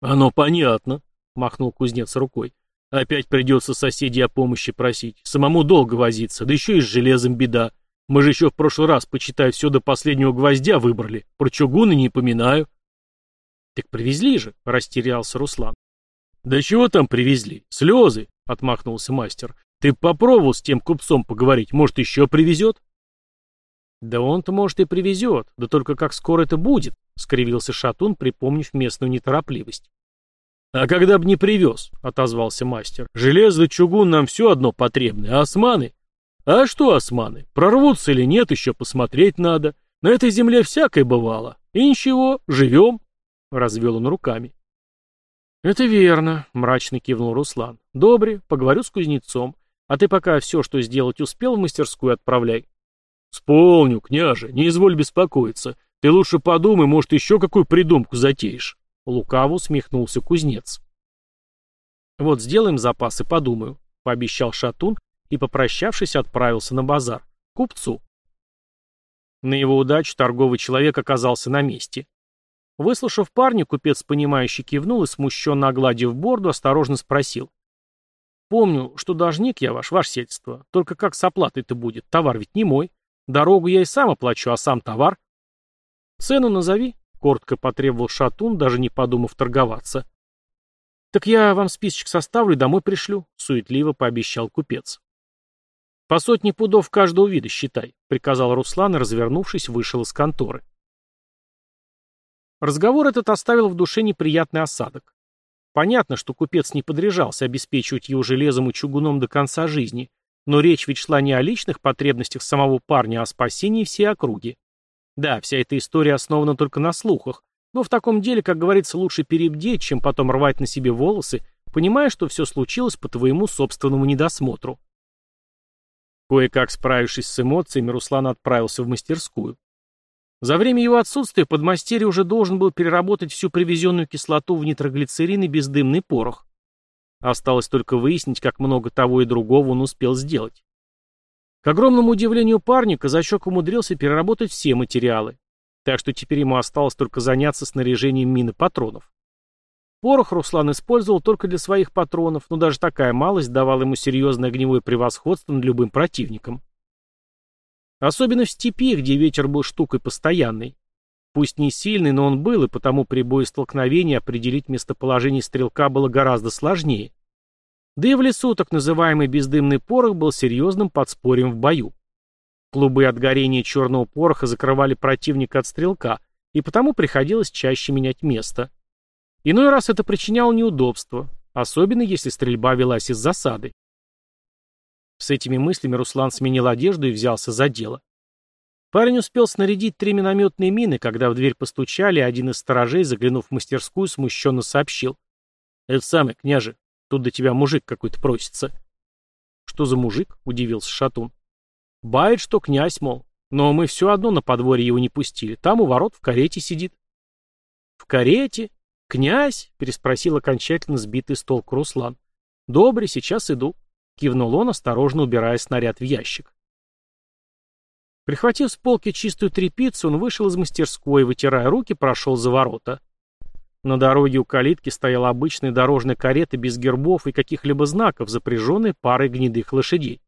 «Оно понятно», — махнул кузнец рукой. «Опять придется соседей о помощи просить. Самому долго возиться, да еще и с железом беда. Мы же еще в прошлый раз, почитай, все до последнего гвоздя выбрали. Про чугуны не поминаю». «Так привезли же», — растерялся Руслан. «Да чего там привезли? Слезы», — отмахнулся мастер. «Ты попробовал с тем купцом поговорить, может, еще привезет?» «Да он-то, может, и привезет, да только как скоро это будет?» — скривился Шатун, припомнив местную неторопливость. «А когда б не привез?» — отозвался мастер. «Железо чугун нам все одно потребны, а османы?» «А что османы? Прорвутся или нет, еще посмотреть надо. На этой земле всякое бывало. И ничего, живем», — развел он руками. «Это верно», — мрачно кивнул Руслан. «Добре, поговорю с кузнецом. А ты пока все, что сделать успел, в мастерскую отправляй». «Сполню, княже, не изволь беспокоиться. Ты лучше подумай, может, еще какую придумку затеешь». Лукаво усмехнулся кузнец. «Вот сделаем запас и подумаю», — пообещал Шатун и, попрощавшись, отправился на базар. Купцу. На его удачу торговый человек оказался на месте. Выслушав парня, купец, понимающе кивнул и, смущенно огладив борду, осторожно спросил. «Помню, что должник я ваш, ваше сельство. Только как с оплатой-то будет? Товар ведь не мой». Дорогу я и сам оплачу, а сам товар? Цену назови, коротко потребовал Шатун, даже не подумав торговаться. Так я вам списочек составлю и домой пришлю, суетливо пообещал купец. По сотне пудов каждого вида считай, приказал Руслан и, развернувшись, вышел из конторы. Разговор этот оставил в душе неприятный осадок. Понятно, что купец не подряжался обеспечивать его железом и чугуном до конца жизни, но речь ведь шла не о личных потребностях самого парня, а о спасении всей округи. Да, вся эта история основана только на слухах, но в таком деле, как говорится, лучше перебдеть, чем потом рвать на себе волосы, понимая, что все случилось по твоему собственному недосмотру. Кое-как справившись с эмоциями, Руслан отправился в мастерскую. За время его отсутствия подмастерье уже должен был переработать всю привезенную кислоту в нитроглицерин и бездымный порох. Осталось только выяснить, как много того и другого он успел сделать. К огромному удивлению парня, казачок умудрился переработать все материалы, так что теперь ему осталось только заняться снаряжением мин и патронов. Порох Руслан использовал только для своих патронов, но даже такая малость давала ему серьезное огневое превосходство над любым противником. Особенно в степи, где ветер был штукой постоянной. Пусть не сильный, но он был, и потому при боестолкновении определить местоположение стрелка было гораздо сложнее. Да и в лесу так называемый бездымный порох был серьезным подспорьем в бою. Клубы от горения черного пороха закрывали противника от стрелка, и потому приходилось чаще менять место. Иной раз это причиняло неудобства, особенно если стрельба велась из засады. С этими мыслями Руслан сменил одежду и взялся за дело. Парень успел снарядить три минометные мины, когда в дверь постучали, один из сторожей, заглянув в мастерскую, смущенно сообщил. «Это самое, княже, тут до тебя мужик какой-то просится». «Что за мужик?» — удивился Шатун. «Бает, что князь, мол. Но мы все одно на подворье его не пустили. Там у ворот в карете сидит». «В карете?» «Князь?» — переспросил окончательно сбитый с толку Руслан. «Добрый, сейчас иду», — кивнул он, осторожно убирая снаряд в ящик. Прихватив с полки чистую тряпицу, он вышел из мастерской, вытирая руки, прошел за ворота. На дороге у калитки стояла обычная дорожная карета без гербов и каких-либо знаков, запряженная парой гнедых лошадей.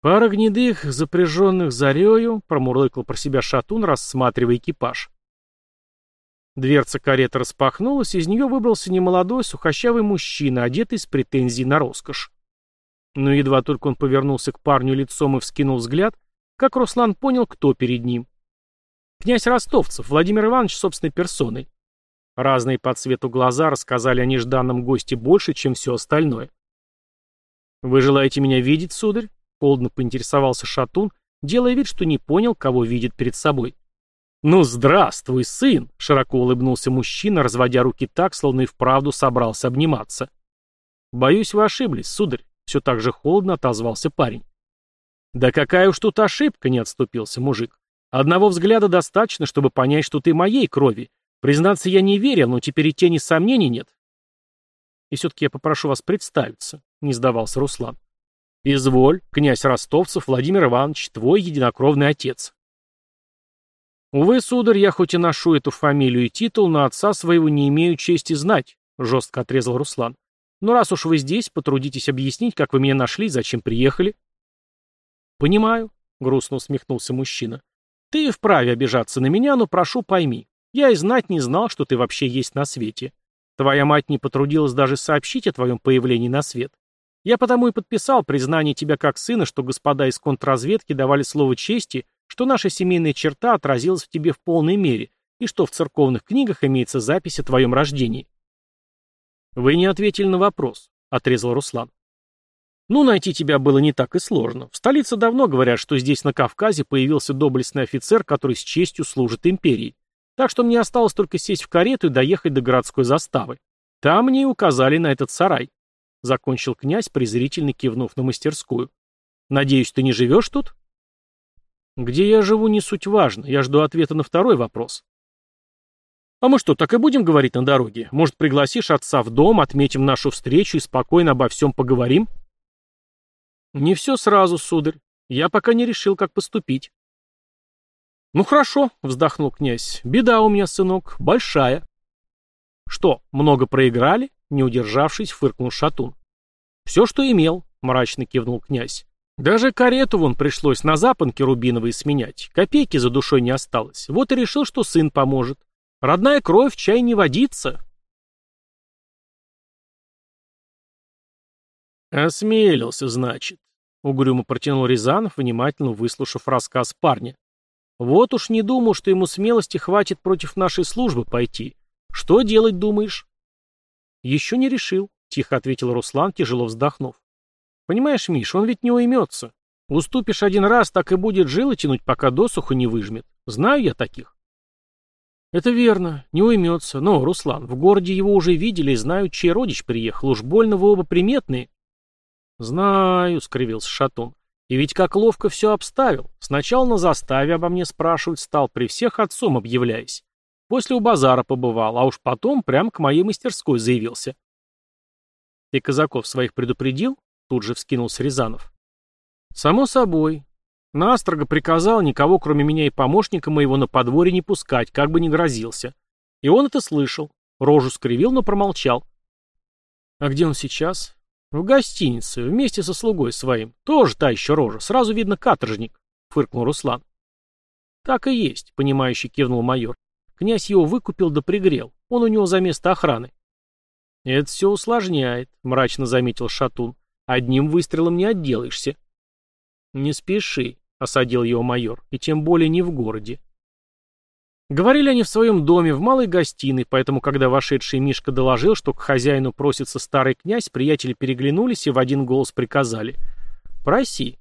Пара гнедых, запряженных зарею, промурлыкал про себя шатун, рассматривая экипаж. Дверца кареты распахнулась, из нее выбрался немолодой, сухощавый мужчина, одетый с претензией на роскошь. Но едва только он повернулся к парню лицом и вскинул взгляд, как Руслан понял, кто перед ним. Князь Ростовцев, Владимир Иванович собственной персоной. Разные по цвету глаза рассказали о нежданном госте больше, чем все остальное. «Вы желаете меня видеть, сударь?» — холодно поинтересовался Шатун, делая вид, что не понял, кого видит перед собой. «Ну, здравствуй, сын!» — широко улыбнулся мужчина, разводя руки так, словно и вправду собрался обниматься. «Боюсь, вы ошиблись, сударь. Все так же холодно отозвался парень. «Да какая уж тут ошибка!» — не отступился мужик. «Одного взгляда достаточно, чтобы понять, что ты моей крови. Признаться, я не верил, но теперь и тени сомнений нет». «И все-таки я попрошу вас представиться», — не сдавался Руслан. «Изволь, князь Ростовцев Владимир Иванович, твой единокровный отец». «Увы, сударь, я хоть и ношу эту фамилию и титул, но отца своего не имею чести знать», — жестко отрезал Руслан. Но раз уж вы здесь, потрудитесь объяснить, как вы меня нашли зачем приехали. Понимаю, грустно усмехнулся мужчина. Ты вправе обижаться на меня, но прошу пойми. Я и знать не знал, что ты вообще есть на свете. Твоя мать не потрудилась даже сообщить о твоем появлении на свет. Я потому и подписал признание тебя как сына, что господа из контрразведки давали слово чести, что наша семейная черта отразилась в тебе в полной мере, и что в церковных книгах имеется запись о твоем рождении. «Вы не ответили на вопрос», — отрезал Руслан. «Ну, найти тебя было не так и сложно. В столице давно говорят, что здесь, на Кавказе, появился доблестный офицер, который с честью служит империи. Так что мне осталось только сесть в карету и доехать до городской заставы. Там мне и указали на этот сарай», — закончил князь, презрительно кивнув на мастерскую. «Надеюсь, ты не живешь тут?» «Где я живу, не суть важно. Я жду ответа на второй вопрос». «А мы что, так и будем говорить на дороге? Может, пригласишь отца в дом, отметим нашу встречу и спокойно обо всем поговорим?» «Не все сразу, сударь. Я пока не решил, как поступить». «Ну хорошо», — вздохнул князь. «Беда у меня, сынок, большая». «Что, много проиграли?» — не удержавшись, фыркнул Шатун. «Все, что имел», — мрачно кивнул князь. «Даже карету вон пришлось на запонке рубиновые сменять. Копейки за душой не осталось. Вот и решил, что сын поможет. Родная кровь, чай не водится. Осмелился, значит. Угрюмо протянул Рязанов, внимательно выслушав рассказ парня. Вот уж не думал, что ему смелости хватит против нашей службы пойти. Что делать, думаешь? Еще не решил, тихо ответил Руслан, тяжело вздохнув. Понимаешь, Миш, он ведь не уймется. Уступишь один раз, так и будет жилы тянуть, пока досуху не выжмет. Знаю я таких. «Это верно, не уймется. Но, Руслан, в городе его уже видели и знают, чей родич приехал. Уж больно вы оба приметные». «Знаю», — скривился Шатун. «И ведь как ловко все обставил. Сначала на заставе обо мне спрашивать стал, при всех отцом объявляясь. После у базара побывал, а уж потом прямо к моей мастерской заявился». «Ты казаков своих предупредил?» — тут же вскинулся Рязанов. «Само собой. Настрого приказал никого, кроме меня и помощника моего, на подворье не пускать, как бы ни грозился. И он это слышал. Рожу скривил, но промолчал. А где он сейчас? В гостинице, вместе со слугой своим. Тоже та еще рожа. Сразу видно каторжник, фыркнул Руслан. Так и есть, понимающий кивнул майор. Князь его выкупил да пригрел. Он у него за место охраны. Это все усложняет, мрачно заметил Шатун. Одним выстрелом не отделаешься. Не спеши, — осадил его майор, — и тем более не в городе. Говорили они в своем доме, в малой гостиной, поэтому, когда вошедший Мишка доложил, что к хозяину просится старый князь, приятели переглянулись и в один голос приказали «Проси».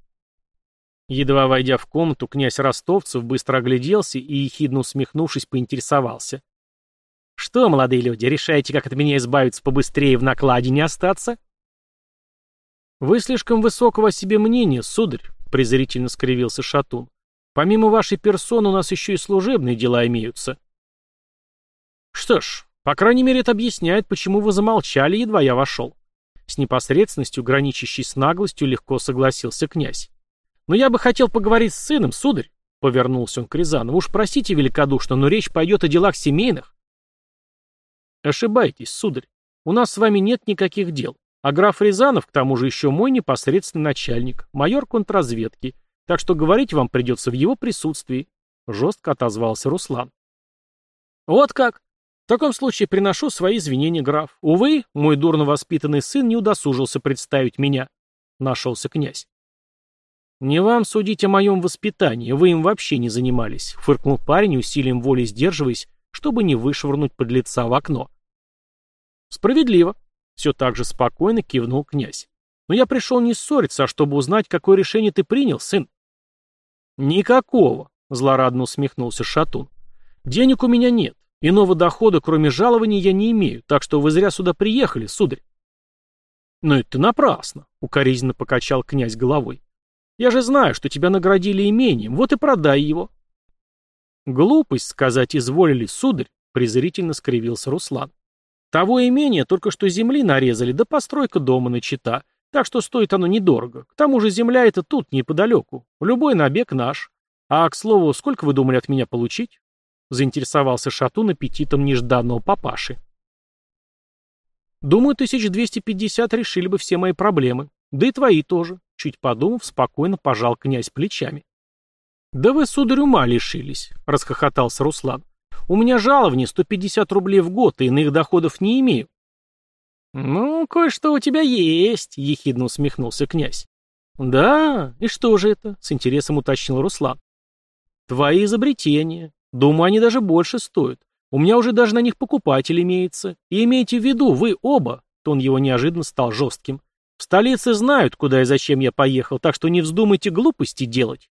Едва войдя в комнату, князь Ростовцев быстро огляделся и, ехидно усмехнувшись, поинтересовался. «Что, молодые люди, решаете, как от меня избавиться побыстрее в накладе не остаться?» «Вы слишком высокого о себе мнения, сударь», презрительно скривился Шатун. Помимо вашей персоны у нас еще и служебные дела имеются. Что ж, по крайней мере, это объясняет, почему вы замолчали, едва я вошел. С непосредственностью, граничащей с наглостью, легко согласился князь. Но я бы хотел поговорить с сыном, сударь. Повернулся он к Рязанову. Уж простите великодушно, но речь пойдет о делах семейных. Ошибаетесь, сударь. У нас с вами нет никаких дел. А граф Рязанов, к тому же, еще мой непосредственный начальник, майор контрразведки. Так что говорить вам придется в его присутствии. Жестко отозвался Руслан. Вот как? В таком случае приношу свои извинения, граф. Увы, мой дурно воспитанный сын не удосужился представить меня. Нашелся князь. «Не вам судить о моем воспитании, вы им вообще не занимались», — фыркнул парень, усилием воли сдерживаясь, чтобы не вышвырнуть под лица в окно. «Справедливо», — все так же спокойно кивнул князь. «Но я пришел не ссориться, а чтобы узнать, какое решение ты принял, сын». «Никакого», — злорадно усмехнулся Шатун. «Денег у меня нет. Иного дохода, кроме жалования, я не имею, так что вы зря сюда приехали, сударь». «Но это напрасно», — укоризненно покачал князь головой. Я же знаю, что тебя наградили имением, вот и продай его. Глупость сказать изволили, сударь, презрительно скривился Руслан. Того имения только что земли нарезали, да постройка дома начата, так что стоит оно недорого. К тому же земля это тут, неподалеку. Любой набег наш. А, к слову, сколько вы думали от меня получить? Заинтересовался Шатун аппетитом нежданного папаши. Думаю, тысяч двести пятьдесят решили бы все мои проблемы. Да и твои тоже. Чуть подумав, спокойно пожал князь плечами. «Да вы, сударь, ума лишились», — расхохотался Руслан. «У меня жалование 150 рублей в год, и иных доходов не имею». «Ну, кое-что у тебя есть», — ехидно усмехнулся князь. «Да? И что же это?» — с интересом уточнил Руслан. «Твои изобретения. Думаю, они даже больше стоят. У меня уже даже на них покупатель имеется. И имейте в виду, вы оба...» Тон его неожиданно стал жестким. В столице знают, куда и зачем я поехал, так что не вздумайте глупости делать.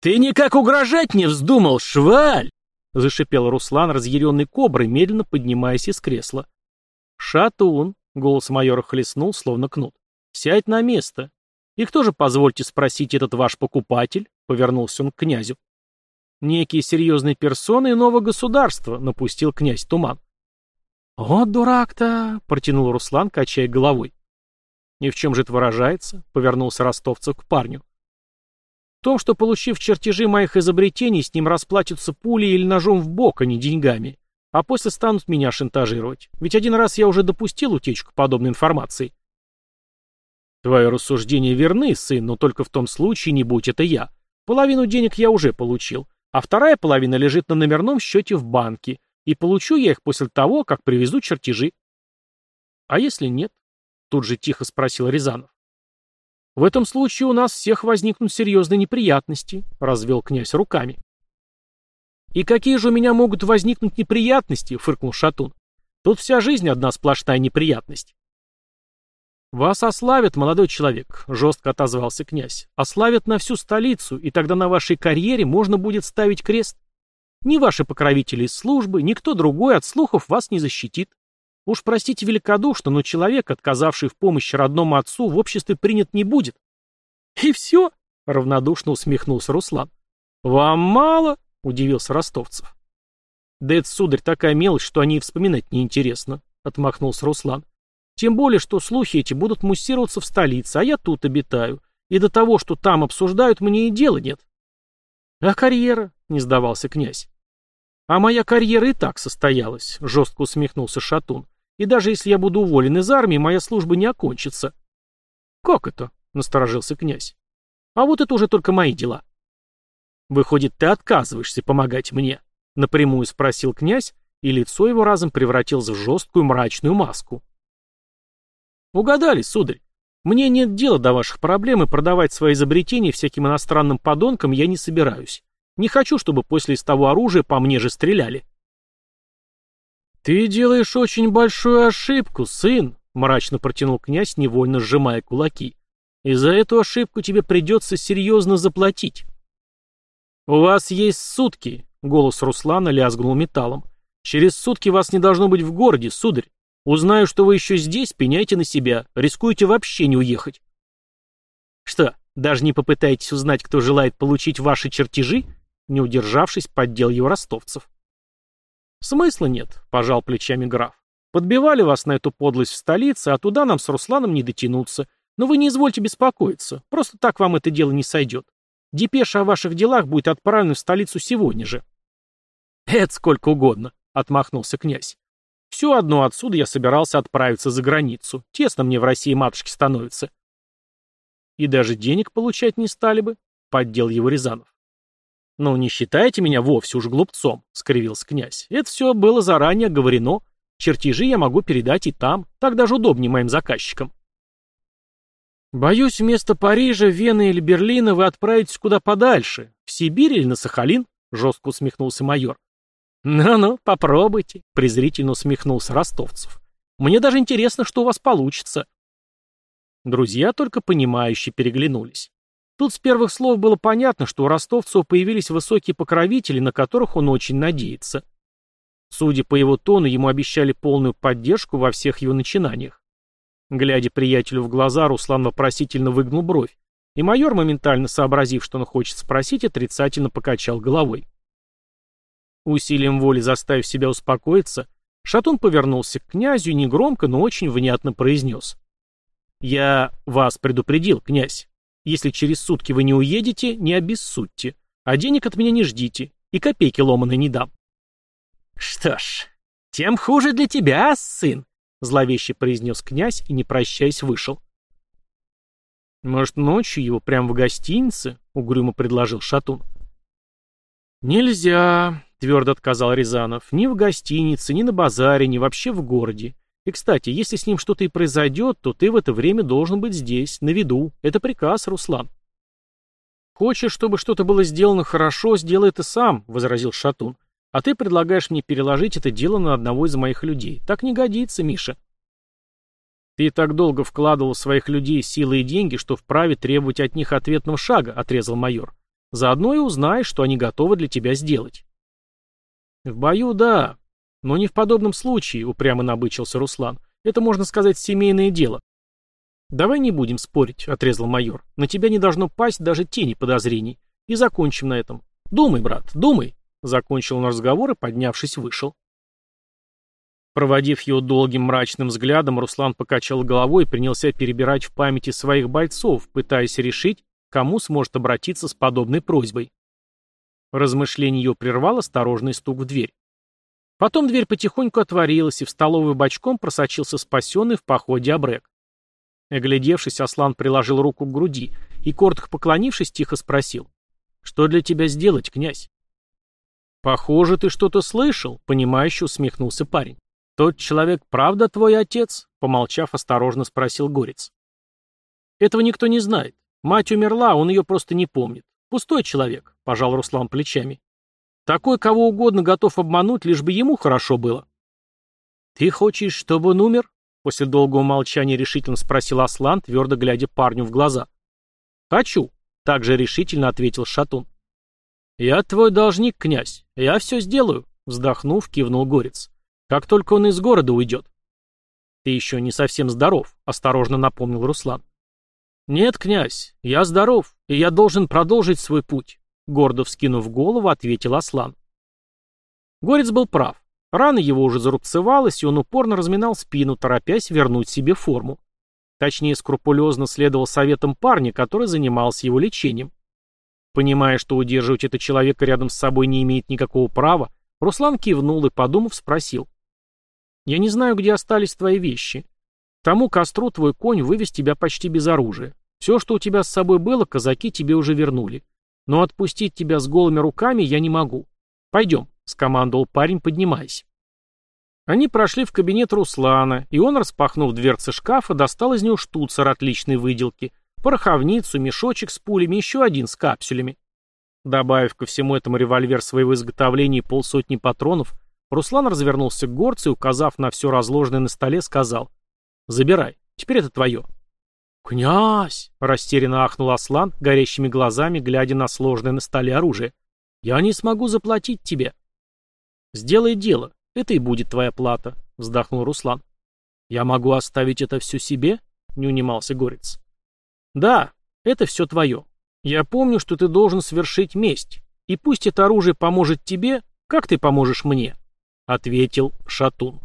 «Ты никак угрожать не вздумал, шваль!» — зашипел Руслан, разъяренный коброй, медленно поднимаясь из кресла. «Шатун!» — голос майора хлестнул, словно кнут. «Сядь на место. И кто же, позвольте спросить, этот ваш покупатель?» — повернулся он к князю. «Некие серьезные персоны иного государства», — напустил князь туман. «Вот дурак-то!» — протянул Руслан, качая головой. «И в чем же это выражается?» — повернулся Ростовцев к парню. «В том, что, получив чертежи моих изобретений, с ним расплатятся пулей или ножом в бок, а не деньгами, а после станут меня шантажировать. Ведь один раз я уже допустил утечку подобной информации». «Твои рассуждения верны, сын, но только в том случае, не будь это я. Половину денег я уже получил, а вторая половина лежит на номерном счете в банке, и получу я их после того, как привезу чертежи». «А если нет?» Тут же тихо спросил Рязанов. В этом случае у нас всех возникнут серьезные неприятности, развел князь руками. И какие же у меня могут возникнуть неприятности, фыркнул Шатун. Тут вся жизнь одна сплошная неприятность. «Вас ославят, молодой человек», — жестко отозвался князь. «Ославят на всю столицу, и тогда на вашей карьере можно будет ставить крест. Ни ваши покровители из службы, никто другой от слухов вас не защитит. Уж простите великодушно, но человек, отказавший в помощи родному отцу, в обществе принят не будет. И все? Равнодушно усмехнулся Руслан. Вам мало? Удивился Ростовцев. Да это, сударь, такая мелочь, что о ней вспоминать неинтересно, отмахнулся Руслан. Тем более, что слухи эти будут муссироваться в столице, а я тут обитаю. И до того, что там обсуждают, мне и дела нет. А карьера? Не сдавался князь. «А моя карьера и так состоялась», — жестко усмехнулся Шатун. «И даже если я буду уволен из армии, моя служба не окончится». «Как это?» — насторожился князь. «А вот это уже только мои дела». «Выходит, ты отказываешься помогать мне?» — напрямую спросил князь, и лицо его разом превратилось в жесткую мрачную маску. «Угадали, сударь. Мне нет дела до ваших проблем, и продавать свои изобретения всяким иностранным подонкам я не собираюсь. Не хочу, чтобы после из того оружия по мне же стреляли. «Ты делаешь очень большую ошибку, сын», — мрачно протянул князь, невольно сжимая кулаки. «И за эту ошибку тебе придется серьезно заплатить». «У вас есть сутки», — голос Руслана лязгнул металлом. «Через сутки вас не должно быть в городе, сударь. Узнаю, что вы еще здесь, пеняйте на себя, рискуете вообще не уехать». «Что, даже не попытаетесь узнать, кто желает получить ваши чертежи?» Не удержавшись, поддел его ростовцев. Смысла нет, пожал плечами граф. Подбивали вас на эту подлость в столице, а туда нам с Русланом не дотянуться. Но вы не извольте беспокоиться, просто так вам это дело не сойдет. Депеша о ваших делах будет отправлена в столицу сегодня же. Это сколько угодно, отмахнулся князь. Все одно отсюда я собирался отправиться за границу. Тесно мне в России матушки становится. И даже денег получать не стали бы, поддел его Рязанов. «Ну, не считайте меня вовсе уж глупцом», — скривился князь. «Это все было заранее говорено. Чертежи я могу передать и там, так даже удобнее моим заказчикам». «Боюсь, вместо Парижа, Вены или Берлина вы отправитесь куда подальше, в Сибирь или на Сахалин», — жестко усмехнулся майор. «Ну-ну, попробуйте», — презрительно усмехнулся Ростовцев. «Мне даже интересно, что у вас получится». Друзья только понимающе переглянулись. Тут с первых слов было понятно, что у Ростовцева появились высокие покровители, на которых он очень надеется. Судя по его тону, ему обещали полную поддержку во всех его начинаниях. Глядя приятелю в глаза, Руслан вопросительно выгнул бровь, и майор, моментально сообразив, что он хочет спросить, отрицательно покачал головой. Усилием воли заставив себя успокоиться, Шатун повернулся к князю и негромко, но очень внятно произнес. «Я вас предупредил, князь. Если через сутки вы не уедете, не обессудьте, а денег от меня не ждите, и копейки ломаной не дам». «Что ж, тем хуже для тебя, сын», Зловеще произнес князь и, не прощаясь, вышел. «Может, ночью его прямо в гостинице?» — угрюмо предложил Шатун. «Нельзя», — твердо отказал Рязанов, — «ни в гостинице, ни на базаре, ни вообще в городе. И, кстати, если с ним что-то и произойдет, то ты в это время должен быть здесь, на виду. Это приказ, Руслан». «Хочешь, чтобы что-то было сделано хорошо, сделай это сам», — возразил Шатун. А ты предлагаешь мне переложить это дело на одного из моих людей. Так не годится, Миша. Ты так долго вкладывал в своих людей силы и деньги, что вправе требовать от них ответного шага, отрезал майор. Заодно и узнаешь, что они готовы для тебя сделать. В бою, да, но не в подобном случае, упрямо набычился Руслан. Это, можно сказать, семейное дело. Давай не будем спорить, отрезал майор. На тебя не должно пасть даже тени подозрений. И закончим на этом. Думай, брат, думай. Закончил он разговор и, поднявшись, вышел. Проводив его долгим мрачным взглядом, Руслан покачал головой и принялся перебирать в памяти своих бойцов, пытаясь решить, кому сможет обратиться с подобной просьбой. Размышление ее прервал осторожный стук в дверь. Потом дверь потихоньку отворилась, и в столовую бочком просочился спасенный в походе обрек. Оглядевшись, Аслан приложил руку к груди и, коротко поклонившись, тихо спросил. «Что для тебя сделать, князь?» «Похоже, ты что-то слышал», — понимающе усмехнулся парень. «Тот человек правда твой отец?» — помолчав, осторожно спросил Горец. «Этого никто не знает. Мать умерла, он ее просто не помнит. Пустой человек», — пожал Руслан плечами. «Такой кого угодно готов обмануть, лишь бы ему хорошо было». «Ты хочешь, чтобы он умер?» — после долгого молчания решительно спросил Аслан, твердо глядя парню в глаза. «Хочу», — также решительно ответил Шатун. «Я твой должник, князь. Я все сделаю», — вздохнув, кивнул Горец. «Как только он из города уйдет». «Ты еще не совсем здоров», — осторожно напомнил Руслан. «Нет, князь, я здоров, и я должен продолжить свой путь», — гордо вскинув голову, ответил Аслан. Горец был прав. Рана его уже зарубцевалась, и он упорно разминал спину, торопясь вернуть себе форму. Точнее, скрупулезно следовал советам парня, который занимался его лечением. Понимая, что удерживать этого человека рядом с собой не имеет никакого права, Руслан кивнул и, подумав, спросил. «Я не знаю, где остались твои вещи. Тому костру твой конь вывез тебя почти без оружия. Все, что у тебя с собой было, казаки тебе уже вернули. Но отпустить тебя с голыми руками я не могу. Пойдем», — скомандовал парень, поднимаясь. Они прошли в кабинет Руслана, и он, распахнув дверцы шкафа, достал из него штуцер отличной выделки, пороховницу, мешочек с пулями, еще один с капсулями. Добавив ко всему этому револьвер своего изготовления и полсотни патронов, Руслан развернулся к горцу и, указав на все разложенное на столе, сказал «Забирай, теперь это твое». «Князь!» — растерянно ахнул Аслан, горящими глазами, глядя на сложное на столе оружие. «Я не смогу заплатить тебе». «Сделай дело, это и будет твоя плата», — вздохнул Руслан. «Я могу оставить это все себе?» — не унимался горец. Да, это все твое. Я помню, что ты должен совершить месть. И пусть это оружие поможет тебе, как ты поможешь мне. ответил Шатун.